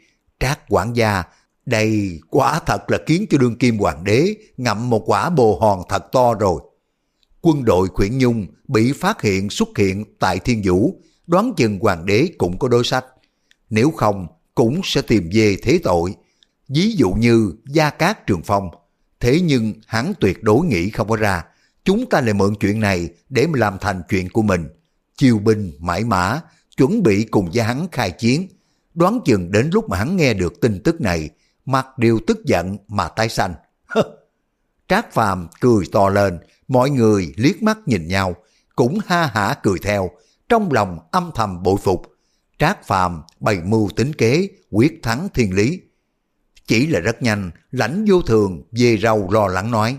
Trác quản gia, đây quả thật là khiến cho đương kim hoàng đế ngậm một quả bồ hòn thật to rồi. Quân đội Nguyễn Nhung bị phát hiện xuất hiện tại Thiên Vũ, đoán chừng hoàng đế cũng có đối sách. Nếu không, cũng sẽ tìm về thế tội. ví dụ như Gia Cát Trường Phong. Thế nhưng hắn tuyệt đối nghĩ không có ra, chúng ta lại mượn chuyện này để mà làm thành chuyện của mình. Chiêu binh, mãi mã, chuẩn bị cùng với hắn khai chiến. Đoán chừng đến lúc mà hắn nghe được tin tức này, mặt đều tức giận mà tái xanh. Trác Phàm cười to lên, mọi người liếc mắt nhìn nhau, cũng ha hả cười theo, trong lòng âm thầm bội phục. Trác Phàm bày mưu tính kế, quyết thắng thiên lý. Chỉ là rất nhanh, lãnh vô thường về râu lo lắng nói,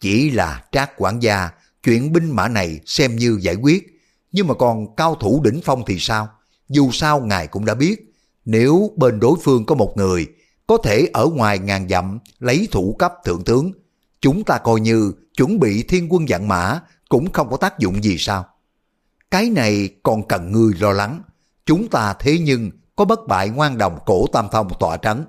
chỉ là Trác quản gia, chuyện binh mã này xem như giải quyết, nhưng mà còn cao thủ đỉnh phong thì sao? Dù sao ngài cũng đã biết, nếu bên đối phương có một người có thể ở ngoài ngàn dặm lấy thủ cấp thượng tướng, chúng ta coi như chuẩn bị thiên quân dặn mã cũng không có tác dụng gì sao? Cái này còn cần người lo lắng, chúng ta thế nhưng có bất bại ngoan đồng cổ tam thông tọa trấn.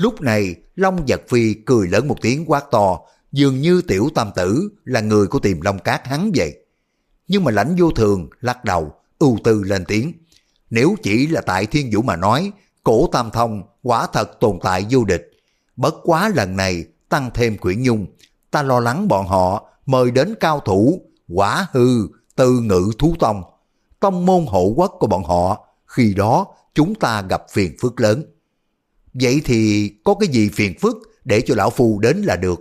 Lúc này, Long Giật Phi cười lớn một tiếng quát to, dường như tiểu tam tử là người của tìm Long Cát hắn vậy. Nhưng mà lãnh vô thường lắc đầu, ưu tư lên tiếng. Nếu chỉ là tại thiên vũ mà nói, cổ tam thông quả thật tồn tại vô địch. Bất quá lần này tăng thêm quyển nhung, ta lo lắng bọn họ mời đến cao thủ, quả hư, từ ngự thú tông, tông môn hộ quốc của bọn họ, khi đó chúng ta gặp phiền phức lớn. Vậy thì có cái gì phiền phức để cho lão phu đến là được.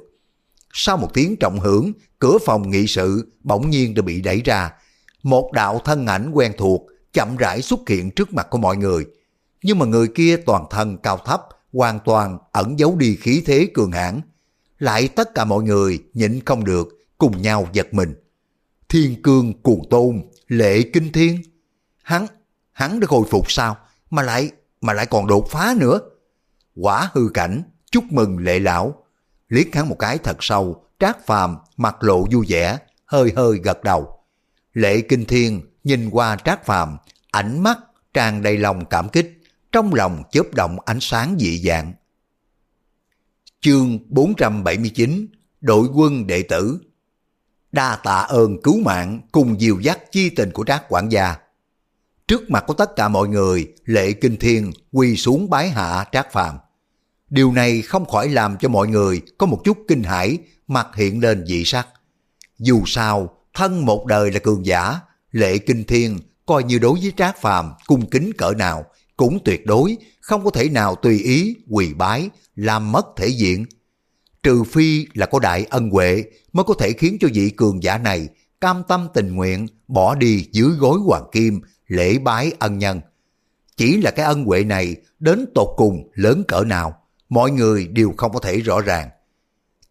Sau một tiếng trọng hưởng, cửa phòng nghị sự bỗng nhiên đã bị đẩy ra. Một đạo thân ảnh quen thuộc chậm rãi xuất hiện trước mặt của mọi người. Nhưng mà người kia toàn thân cao thấp, hoàn toàn ẩn giấu đi khí thế cường hãn. Lại tất cả mọi người nhịn không được, cùng nhau giật mình. Thiên cương cuồng tôn, lệ kinh thiên. Hắn, hắn đã hồi phục sao? Mà lại, mà lại còn đột phá nữa. Quả hư cảnh, chúc mừng lệ lão. Liếc hắn một cái thật sâu, trác phàm, mặt lộ vui vẻ, hơi hơi gật đầu. Lệ kinh thiên nhìn qua trác phàm, ánh mắt tràn đầy lòng cảm kích, trong lòng chớp động ánh sáng dị dạng. Chương 479 Đội quân đệ tử Đa tạ ơn cứu mạng cùng dìu dắt chi tình của trác quản gia. Trước mặt của tất cả mọi người, lệ kinh thiên quỳ xuống bái hạ trác phàm. Điều này không khỏi làm cho mọi người có một chút kinh hãi, mặt hiện lên dị sắc. Dù sao, thân một đời là cường giả, lệ kinh thiên coi như đối với trác phàm cung kính cỡ nào, cũng tuyệt đối không có thể nào tùy ý quỳ bái, làm mất thể diện. Trừ phi là có đại ân huệ mới có thể khiến cho vị cường giả này cam tâm tình nguyện bỏ đi dưới gối hoàng kim lễ bái ân nhân. Chỉ là cái ân huệ này đến tột cùng lớn cỡ nào, mọi người đều không có thể rõ ràng.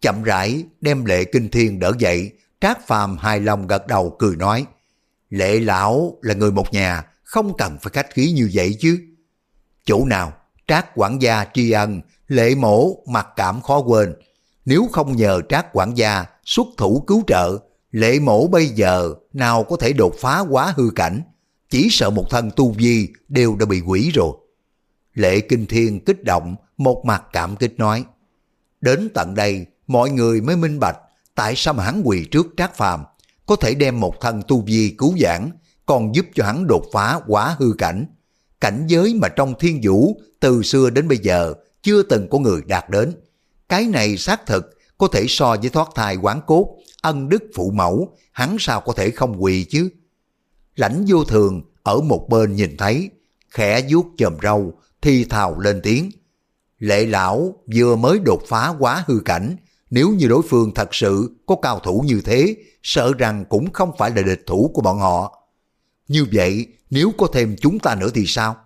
Chậm rãi đem lệ kinh thiên đỡ dậy, trác phàm hài lòng gật đầu cười nói, lệ lão là người một nhà, không cần phải khách khí như vậy chứ. Chỗ nào, trác quản gia tri ân, lệ mổ mặc cảm khó quên. Nếu không nhờ trác quản gia xuất thủ cứu trợ, lệ mổ bây giờ nào có thể đột phá quá hư cảnh, chỉ sợ một thân tu vi đều đã bị quỷ rồi. Lệ Kinh Thiên kích động, một mặt cảm kích nói. Đến tận đây, mọi người mới minh bạch tại sao mà hắn quỳ trước trác phàm, có thể đem một thân tu vi cứu giảng, còn giúp cho hắn đột phá quá hư cảnh. Cảnh giới mà trong thiên vũ từ xưa đến bây giờ chưa từng có người đạt đến. Cái này xác thực có thể so với thoát thai quán cốt, ân đức phụ mẫu, hắn sao có thể không quỳ chứ? Lãnh vô thường ở một bên nhìn thấy, khẽ vuốt chòm râu, thi thào lên tiếng. Lệ lão vừa mới đột phá quá hư cảnh, nếu như đối phương thật sự có cao thủ như thế, sợ rằng cũng không phải là địch thủ của bọn họ. Như vậy, nếu có thêm chúng ta nữa thì sao?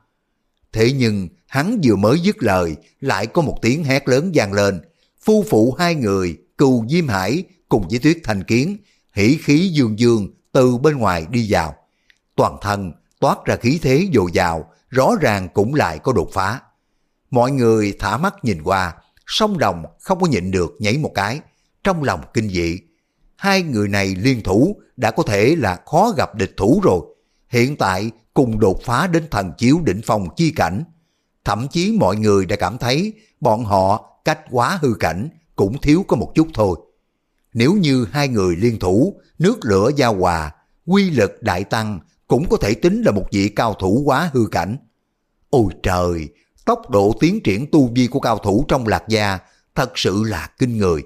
Thế nhưng, hắn vừa mới dứt lời, lại có một tiếng hét lớn vang lên. Phu phụ hai người, cừu Diêm Hải cùng với Tuyết Thành Kiến, hỉ khí dương dương từ bên ngoài đi vào. Toàn thân toát ra khí thế dồi dào, rõ ràng cũng lại có đột phá. Mọi người thả mắt nhìn qua, song đồng không có nhịn được nhảy một cái, trong lòng kinh dị. Hai người này liên thủ đã có thể là khó gặp địch thủ rồi. Hiện tại cùng đột phá đến thần chiếu đỉnh phòng chi cảnh. Thậm chí mọi người đã cảm thấy bọn họ cách quá hư cảnh cũng thiếu có một chút thôi. Nếu như hai người liên thủ, nước lửa giao hòa, quy lực đại tăng cũng có thể tính là một vị cao thủ quá hư cảnh. Ôi trời, tốc độ tiến triển tu vi của cao thủ trong lạc gia thật sự là kinh người.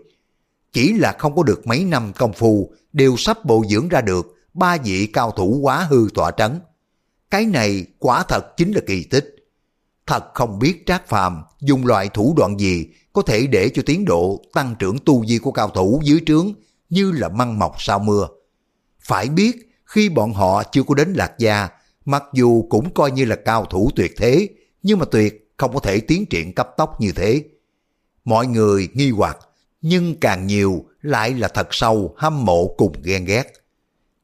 Chỉ là không có được mấy năm công phu đều sắp bồi dưỡng ra được ba vị cao thủ quá hư tỏa trấn. Cái này quả thật chính là kỳ tích. Thật không biết Trác Phàm dùng loại thủ đoạn gì có thể để cho tiến độ tăng trưởng tu vi của cao thủ dưới trướng như là măng mọc sau mưa. Phải biết khi bọn họ chưa có đến Lạc Gia, mặc dù cũng coi như là cao thủ tuyệt thế, nhưng mà tuyệt không có thể tiến triển cấp tốc như thế. Mọi người nghi hoặc, nhưng càng nhiều lại là thật sâu hâm mộ cùng ghen ghét.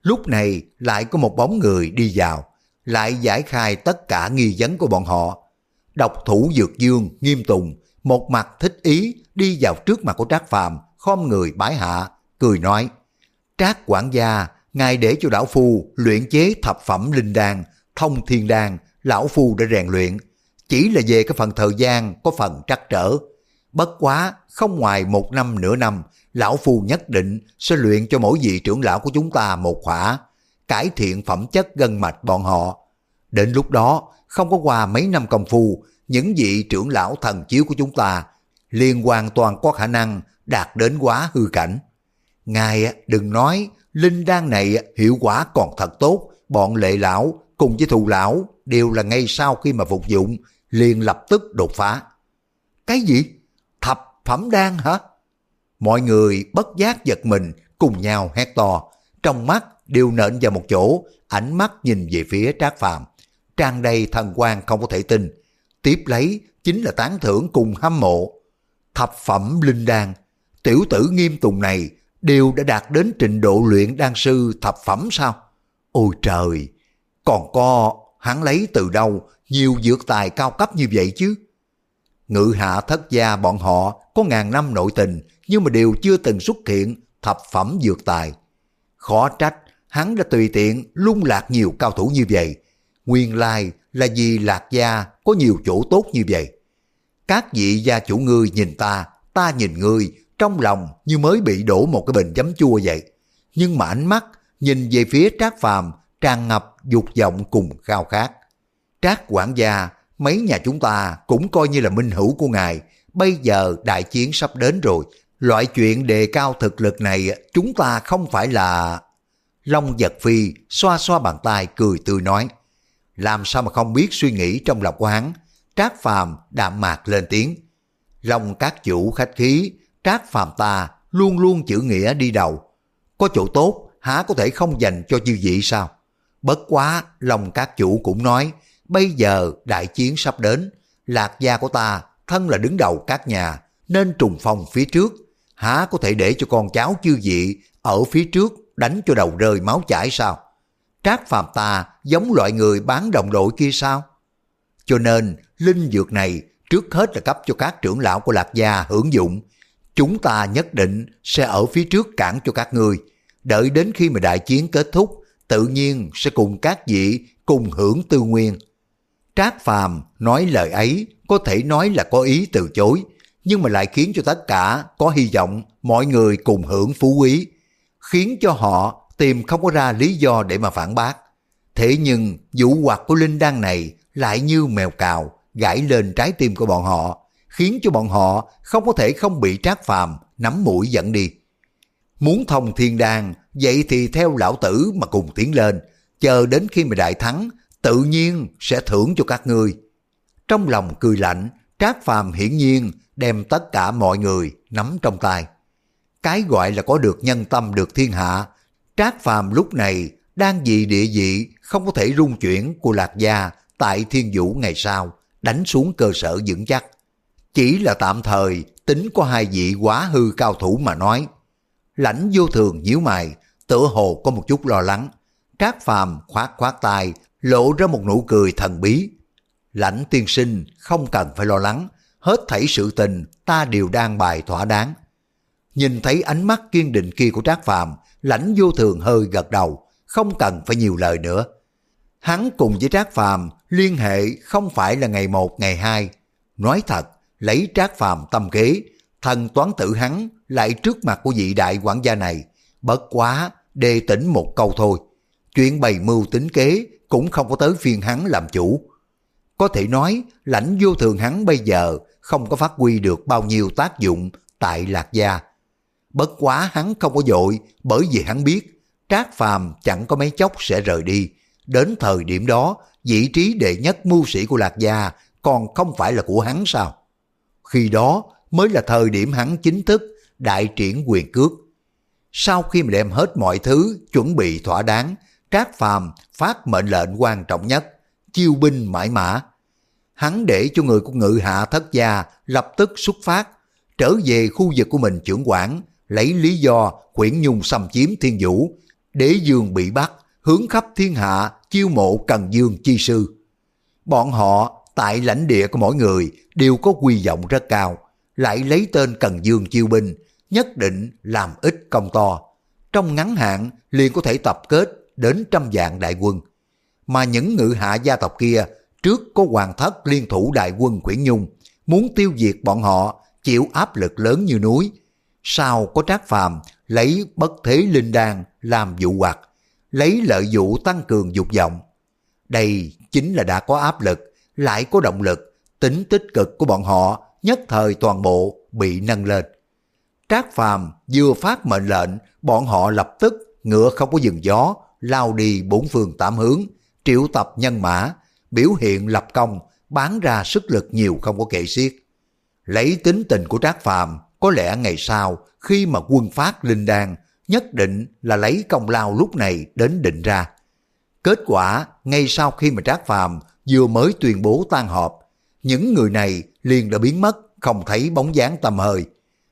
Lúc này lại có một bóng người đi vào, lại giải khai tất cả nghi vấn của bọn họ. Độc thủ Dược Dương, Nghiêm Tùng, một mặt thích ý đi vào trước mặt của Trác Phàm khom người bái hạ, cười nói, Trác quản gia, ngài để cho lão phu luyện chế thập phẩm linh đan, thông thiên đan, lão phu đã rèn luyện, chỉ là về cái phần thời gian có phần trắc trở. Bất quá, không ngoài một năm nửa năm, lão phu nhất định sẽ luyện cho mỗi vị trưởng lão của chúng ta một khỏa, cải thiện phẩm chất gân mạch bọn họ. Đến lúc đó, không có qua mấy năm công phu, những vị trưởng lão thần chiếu của chúng ta liền hoàn toàn có khả năng đạt đến quá hư cảnh. Ngài đừng nói, linh đan này hiệu quả còn thật tốt, bọn lệ lão cùng với thù lão đều là ngay sau khi mà phục dụng liền lập tức đột phá. Cái gì? Thập phẩm đan hả? Mọi người bất giác giật mình cùng nhau hét to, trong mắt đều nện vào một chỗ, ánh mắt nhìn về phía Trác Phàm, trang đầy thần quan không có thể tin. Tiếp lấy chính là tán thưởng cùng hâm mộ. Thập phẩm linh đan, tiểu tử nghiêm tùng này đều đã đạt đến trình độ luyện đan sư thập phẩm sao? Ôi trời, còn có hắn lấy từ đâu nhiều dược tài cao cấp như vậy chứ? Ngự hạ thất gia bọn họ có ngàn năm nội tình nhưng mà đều chưa từng xuất hiện thập phẩm dược tài. Khó trách hắn đã tùy tiện lung lạc nhiều cao thủ như vậy. Nguyên lai là vì lạc gia có nhiều chỗ tốt như vậy. Các vị gia chủ ngươi nhìn ta, ta nhìn ngươi, trong lòng như mới bị đổ một cái bình giấm chua vậy. Nhưng mà ánh mắt nhìn về phía Trác Phàm tràn ngập dục vọng cùng khao khát. Trác quản gia, mấy nhà chúng ta cũng coi như là minh hữu của ngài. Bây giờ đại chiến sắp đến rồi. Loại chuyện đề cao thực lực này chúng ta không phải là... Long giật phi xoa xoa bàn tay cười tươi nói. Làm sao mà không biết suy nghĩ trong lòng của hắn. Trác phàm đạm mạc lên tiếng. Long các chủ khách khí, trác phàm ta luôn luôn chữ nghĩa đi đầu. Có chỗ tốt, há có thể không dành cho chư vị sao? Bất quá, lòng các chủ cũng nói, bây giờ đại chiến sắp đến, lạc gia của ta thân là đứng đầu các nhà, nên trùng phong phía trước, há có thể để cho con cháu chư vị ở phía trước đánh cho đầu rơi máu chảy sao? Trác phàm ta giống loại người bán đồng đội kia sao? Cho nên, linh dược này trước hết là cấp cho các trưởng lão của Lạc Gia hưởng dụng. Chúng ta nhất định sẽ ở phía trước cản cho các ngươi. Đợi đến khi mà đại chiến kết thúc, tự nhiên sẽ cùng các vị cùng hưởng tư nguyên. Trác Phàm nói lời ấy có thể nói là có ý từ chối, nhưng mà lại khiến cho tất cả có hy vọng mọi người cùng hưởng phú quý, khiến cho họ tìm không có ra lý do để mà phản bác. Thế nhưng vụ hoạt của Linh Đan này lại như mèo cào gãi lên trái tim của bọn họ, khiến cho bọn họ không có thể không bị Trác Phàm nắm mũi dẫn đi. Muốn thông thiên đan, vậy thì theo lão tử mà cùng tiến lên, chờ đến khi mà đại thắng, tự nhiên sẽ thưởng cho các ngươi. Trong lòng cười lạnh, Trác Phàm hiển nhiên đem tất cả mọi người nắm trong tay. Cái gọi là có được nhân tâm được thiên hạ, Trác Phàm lúc này đang vì địa vị không có thể rung chuyển của Lạc Gia tại Thiên Vũ ngày sau, đánh xuống cơ sở vững chắc. Chỉ là tạm thời tính có hai vị quá hư cao thủ mà nói. Lãnh vô thường nhíu mày, tựa hồ có một chút lo lắng. Trác Phàm khoát khoát tay, lộ ra một nụ cười thần bí. Lãnh tiên sinh không cần phải lo lắng, hết thảy sự tình ta đều đang bài thỏa đáng. Nhìn thấy ánh mắt kiên định kia của Trác Phàm, lãnh vô thường hơi gật đầu, không cần phải nhiều lời nữa. Hắn cùng với Trác Phàm liên hệ không phải là ngày một ngày hai. Nói thật, lấy Trác Phàm tâm kế, thần toán tử hắn lại trước mặt của vị đại quản gia này, bất quá đề tỉnh một câu thôi. Chuyện bày mưu tính kế cũng không có tới phiên hắn làm chủ. Có thể nói lãnh vô thường hắn bây giờ không có phát huy được bao nhiêu tác dụng tại Lạc Gia. Bất quá hắn không có dội bởi vì hắn biết Trác Phàm chẳng có mấy chốc sẽ rời đi. Đến thời điểm đó, vị trí đệ nhất mưu sĩ của Lạc Gia còn không phải là của hắn sao? Khi đó mới là thời điểm hắn chính thức đại triển quyền cước. Sau khi mà đem hết mọi thứ chuẩn bị thỏa đáng, Trác Phàm phát mệnh lệnh quan trọng nhất, chiêu binh mãi mã. Hắn để cho người của ngự hạ thất gia lập tức xuất phát, trở về khu vực của mình trưởng quản, lấy lý do quyển nhung xâm chiếm thiên vũ, đế dương bị bắt, hướng khắp thiên hạ chiêu mộ cần dương chi sư. Bọn họ tại lãnh địa của mỗi người đều có quy vọng rất cao, lại lấy tên cần dương chiêu binh, nhất định làm ít công to. Trong ngắn hạn liền có thể tập kết đến trăm vạn đại quân. Mà những ngự hạ gia tộc kia trước có hoàng thất liên thủ đại quân Quyển Nhung, muốn tiêu diệt bọn họ chịu áp lực lớn như núi. sau có trác phàm lấy bất thế linh đan làm dụ hoặc, lấy lợi dụ tăng cường dục vọng. Đây chính là đã có áp lực, lại có động lực, tính tích cực của bọn họ nhất thời toàn bộ bị nâng lên. Trác Phàm vừa phát mệnh lệnh, bọn họ lập tức ngựa không có dừng gió, lao đi bốn phương tám hướng, triệu tập nhân mã, biểu hiện lập công, bán ra sức lực nhiều không có kể xiết. Lấy tính tình của Trác Phàm, có lẽ ngày sau khi mà quân phát linh đan, nhất định là lấy công lao lúc này đến định ra. Kết quả, ngay sau khi mà Trác Phàm vừa mới tuyên bố tan họp, những người này liền đã biến mất, không thấy bóng dáng tầm hơi.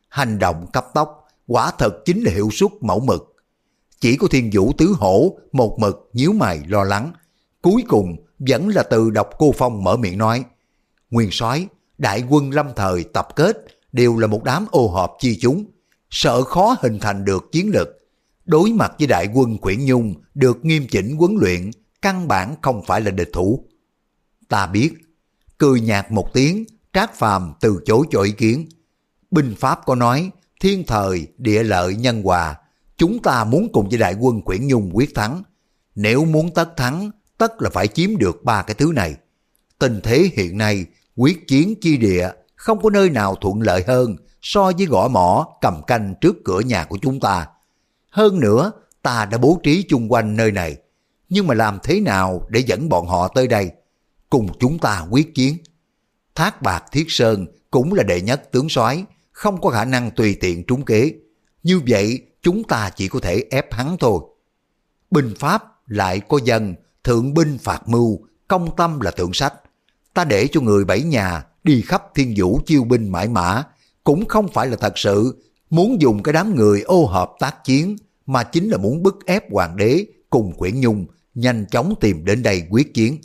Hành động cấp tốc, quả thật chính là hiệu suất mẫu mực. Chỉ có thiên vũ tứ hổ một mực nhíu mày lo lắng. Cuối cùng vẫn là từ độc cô Phong mở miệng nói. Nguyên soái đại quân lâm thời tập kết đều là một đám ô hợp chi chúng. Sợ khó hình thành được chiến lực. Đối mặt với đại quân Quyển Nhung được nghiêm chỉnh huấn luyện, căn bản không phải là địch thủ. Ta biết, cười nhạt một tiếng, Trác Phàm từ chối cho ý kiến. Binh Pháp có nói, thiên thời, địa lợi, nhân hòa, chúng ta muốn cùng với đại quân Quyển Nhung quyết thắng. Nếu muốn tất thắng, tất là phải chiếm được ba cái thứ này. Tình thế hiện nay, quyết chiến chi địa, không có nơi nào thuận lợi hơn so với gõ mỏ cầm canh trước cửa nhà của chúng ta. Hơn nữa, ta đã bố trí chung quanh nơi này. Nhưng mà làm thế nào để dẫn bọn họ tới đây? Cùng chúng ta quyết chiến. Thác bạc thiết sơn cũng là đệ nhất tướng soái không có khả năng tùy tiện trúng kế. Như vậy, chúng ta chỉ có thể ép hắn thôi. Binh pháp lại có dân, thượng binh phạt mưu, công tâm là thượng sách. Ta để cho người bảy nhà đi khắp thiên vũ chiêu binh mãi mã, cũng không phải là thật sự muốn dùng cái đám người ô hợp tác chiến, mà chính là muốn bức ép hoàng đế cùng Quyển Nhung nhanh chóng tìm đến đây quyết chiến.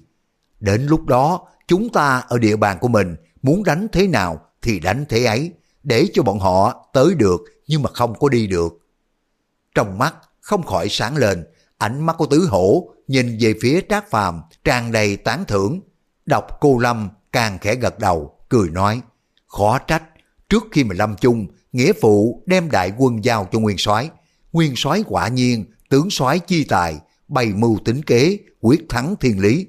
Đến lúc đó, chúng ta ở địa bàn của mình muốn đánh thế nào thì đánh thế ấy, để cho bọn họ tới được nhưng mà không có đi được. Trong mắt không khỏi sáng lên, ánh mắt của tứ hổ nhìn về phía trác phàm tràn đầy tán thưởng. Đọc cô Lâm càng khẽ gật đầu, cười nói, khó trách, trước khi mà lâm chung, nghĩa phụ đem đại quân giao cho nguyên soái Nguyên soái quả nhiên, tướng soái chi tài, bày mưu tính kế, quyết thắng thiên lý.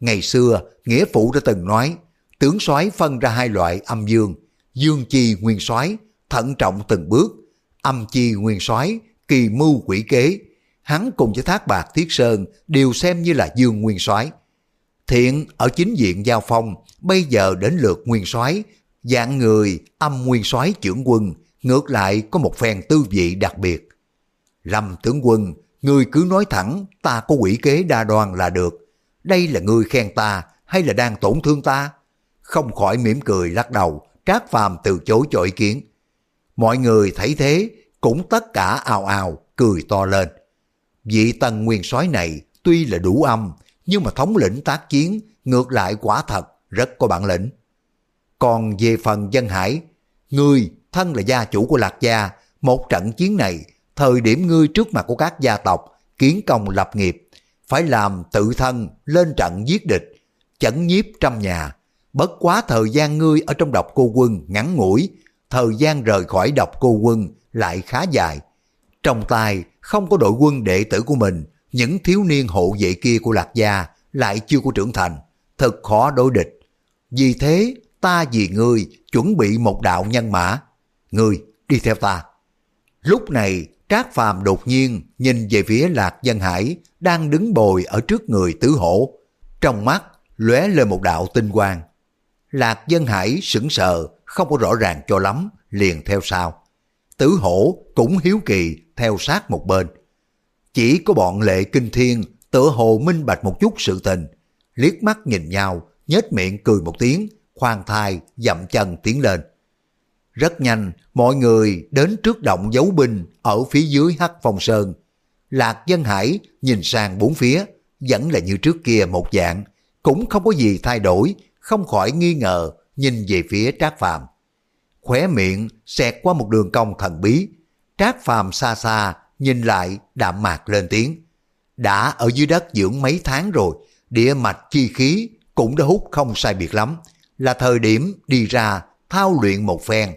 Ngày xưa, nghĩa phụ đã từng nói, tướng soái phân ra hai loại âm dương, dương chi nguyên soái thận trọng từng bước, âm chi nguyên soái kỳ mưu quỷ kế. Hắn cùng với Thác Bạc Thiết Sơn đều xem như là dương nguyên soái. Thiện ở chính diện giao phong, bây giờ đến lượt nguyên soái, dạng người âm nguyên soái trưởng quân, ngược lại có một phen tư vị đặc biệt. Lâm tướng quân, người cứ nói thẳng, ta có quỷ kế đa đoan là được. Đây là người khen ta hay là đang tổn thương ta? Không khỏi mỉm cười lắc đầu, Trác Phàm từ chối cho ý kiến. Mọi người thấy thế, cũng tất cả ào ào, cười to lên. Vị tần nguyên soái này tuy là đủ âm, nhưng mà thống lĩnh tác chiến ngược lại quả thật rất có bản lĩnh. Còn về phần dân hải, ngươi thân là gia chủ của Lạc Gia, một trận chiến này, thời điểm ngươi trước mặt của các gia tộc, kiến công lập nghiệp, phải làm tự thân lên trận giết địch, chẩn nhiếp trăm nhà. Bất quá thời gian ngươi ở trong độc cô quân ngắn ngủi, thời gian rời khỏi độc cô quân lại khá dài. Trong tay không có đội quân đệ tử của mình, những thiếu niên hộ vệ kia của Lạc Gia lại chưa có trưởng thành. thật khó đối địch. Vì thế, ta vì ngươi chuẩn bị một đạo nhân mã. Ngươi đi theo ta. Lúc này, Trác Phàm đột nhiên nhìn về phía Lạc Dân Hải đang đứng bồi ở trước người tứ hổ. Trong mắt lóe lên một đạo tinh quang. Lạc Dân Hải sững sờ, không có rõ ràng cho lắm, liền theo sau. Tứ hổ cũng hiếu kỳ theo sát một bên. Chỉ có bọn lệ kinh thiên tựa hồ minh bạch một chút sự tình, liếc mắt nhìn nhau, nhếch miệng cười một tiếng, khoan thai dậm chân tiến lên. Rất nhanh, mọi người đến trước động dấu binh ở phía dưới hắc phong sơn. Lạc Dân Hải nhìn sang bốn phía, vẫn là như trước kia một dạng, cũng không có gì thay đổi, không khỏi nghi ngờ nhìn về phía Trác Phàm. Khóe miệng xẹt qua một đường cong thần bí, Trác Phàm xa xa nhìn lại đạm mạc lên tiếng. Đã ở dưới đất dưỡng mấy tháng rồi, địa mạch chi khí cũng đã hút không sai biệt lắm, là thời điểm đi ra thao luyện một phen.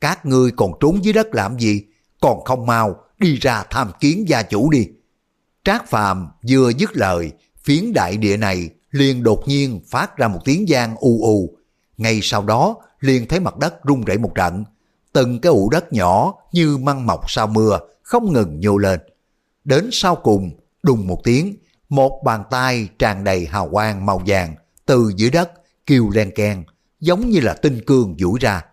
Các ngươi còn trốn dưới đất làm gì? Còn không mau đi ra tham kiến gia chủ đi. Trác Phàm vừa dứt lời, phiến đại địa này liền đột nhiên phát ra một tiếng giang u u. Ngay sau đó liền thấy mặt đất rung rẩy một trận. Từng cái ụ đất nhỏ như măng mọc sau mưa không ngừng nhô lên. Đến sau cùng, đùng một tiếng, một bàn tay tràn đầy hào quang màu vàng từ dưới đất kêu len keng, giống như là tinh cương duỗi ra.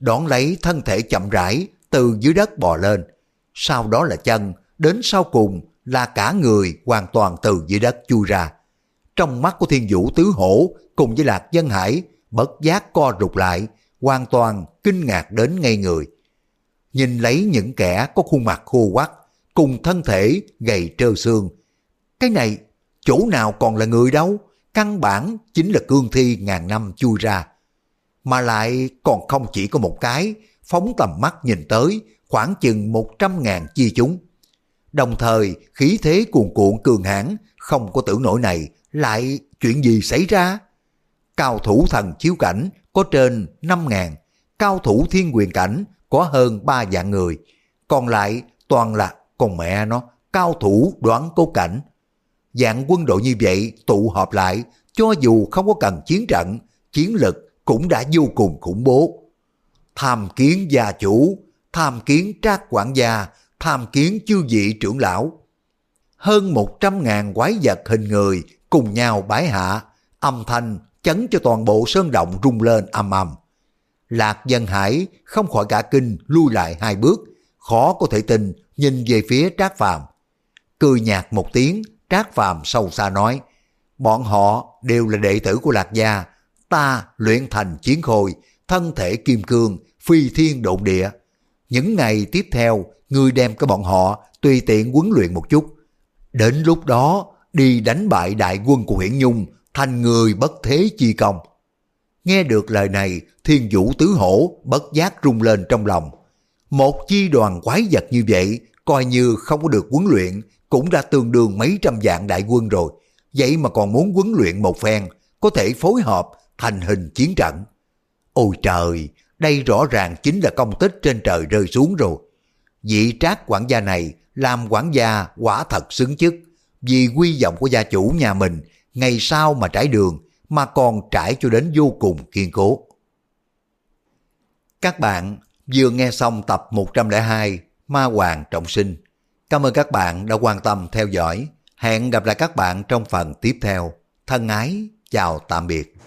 Đón lấy thân thể chậm rãi từ dưới đất bò lên, sau đó là chân, đến sau cùng là cả người hoàn toàn từ dưới đất chui ra. Trong mắt của thiên vũ tứ hổ cùng với lạc dân hải bất giác co rụt lại, hoàn toàn kinh ngạc đến ngay người. Nhìn lấy những kẻ có khuôn mặt khô quắc, cùng thân thể gầy trơ xương. Cái này, chỗ nào còn là người đâu, căn bản chính là cương thi ngàn năm chui ra. Mà lại còn không chỉ có một cái, phóng tầm mắt nhìn tới khoảng chừng một trăm ngàn chi chúng. Đồng thời khí thế cuồn cuộn cường hãn không có tưởng nổi này lại chuyện gì xảy ra? Cao thủ thần chiếu cảnh có trên năm ngàn, cao thủ thiên quyền cảnh có hơn ba vạn người, còn lại toàn là con mẹ nó, cao thủ đoán cố cảnh. Dạng quân đội như vậy tụ họp lại, cho dù không có cần chiến trận, chiến lực cũng đã vô cùng khủng bố. Tham kiến gia chủ, tham kiến trác quản gia, tham kiến chư vị trưởng lão. Hơn một trăm ngàn quái vật hình người cùng nhau bái hạ, âm thanh chấn cho toàn bộ sơn động rung lên âm ầm. Lạc dân hải không khỏi cả kinh lui lại hai bước, khó có thể tin nhìn về phía Trác Phàm. Cười nhạt một tiếng, Trác Phàm sâu xa nói, bọn họ đều là đệ tử của Lạc Gia, ta luyện thành chiến khôi, thân thể kim cương, phi thiên độn địa. Những ngày tiếp theo, ngươi đem các bọn họ tùy tiện huấn luyện một chút. Đến lúc đó, đi đánh bại đại quân của huyện Nhung, thành người bất thế chi công. Nghe được lời này, thiên vũ tứ hổ bất giác rung lên trong lòng. Một chi đoàn quái vật như vậy, coi như không có được huấn luyện, cũng đã tương đương mấy trăm vạn đại quân rồi. Vậy mà còn muốn huấn luyện một phen, có thể phối hợp thành hình chiến trận. Ôi trời, đây rõ ràng chính là công tích trên trời rơi xuống rồi. Vị trác quản gia này làm quản gia quả thật xứng chức, vì quy vọng của gia chủ nhà mình ngày sau mà trải đường mà còn trải cho đến vô cùng kiên cố. Các bạn vừa nghe xong tập 102 Ma Hoàng Trọng Sinh. Cảm ơn các bạn đã quan tâm theo dõi. Hẹn gặp lại các bạn trong phần tiếp theo. Thân ái, chào tạm biệt.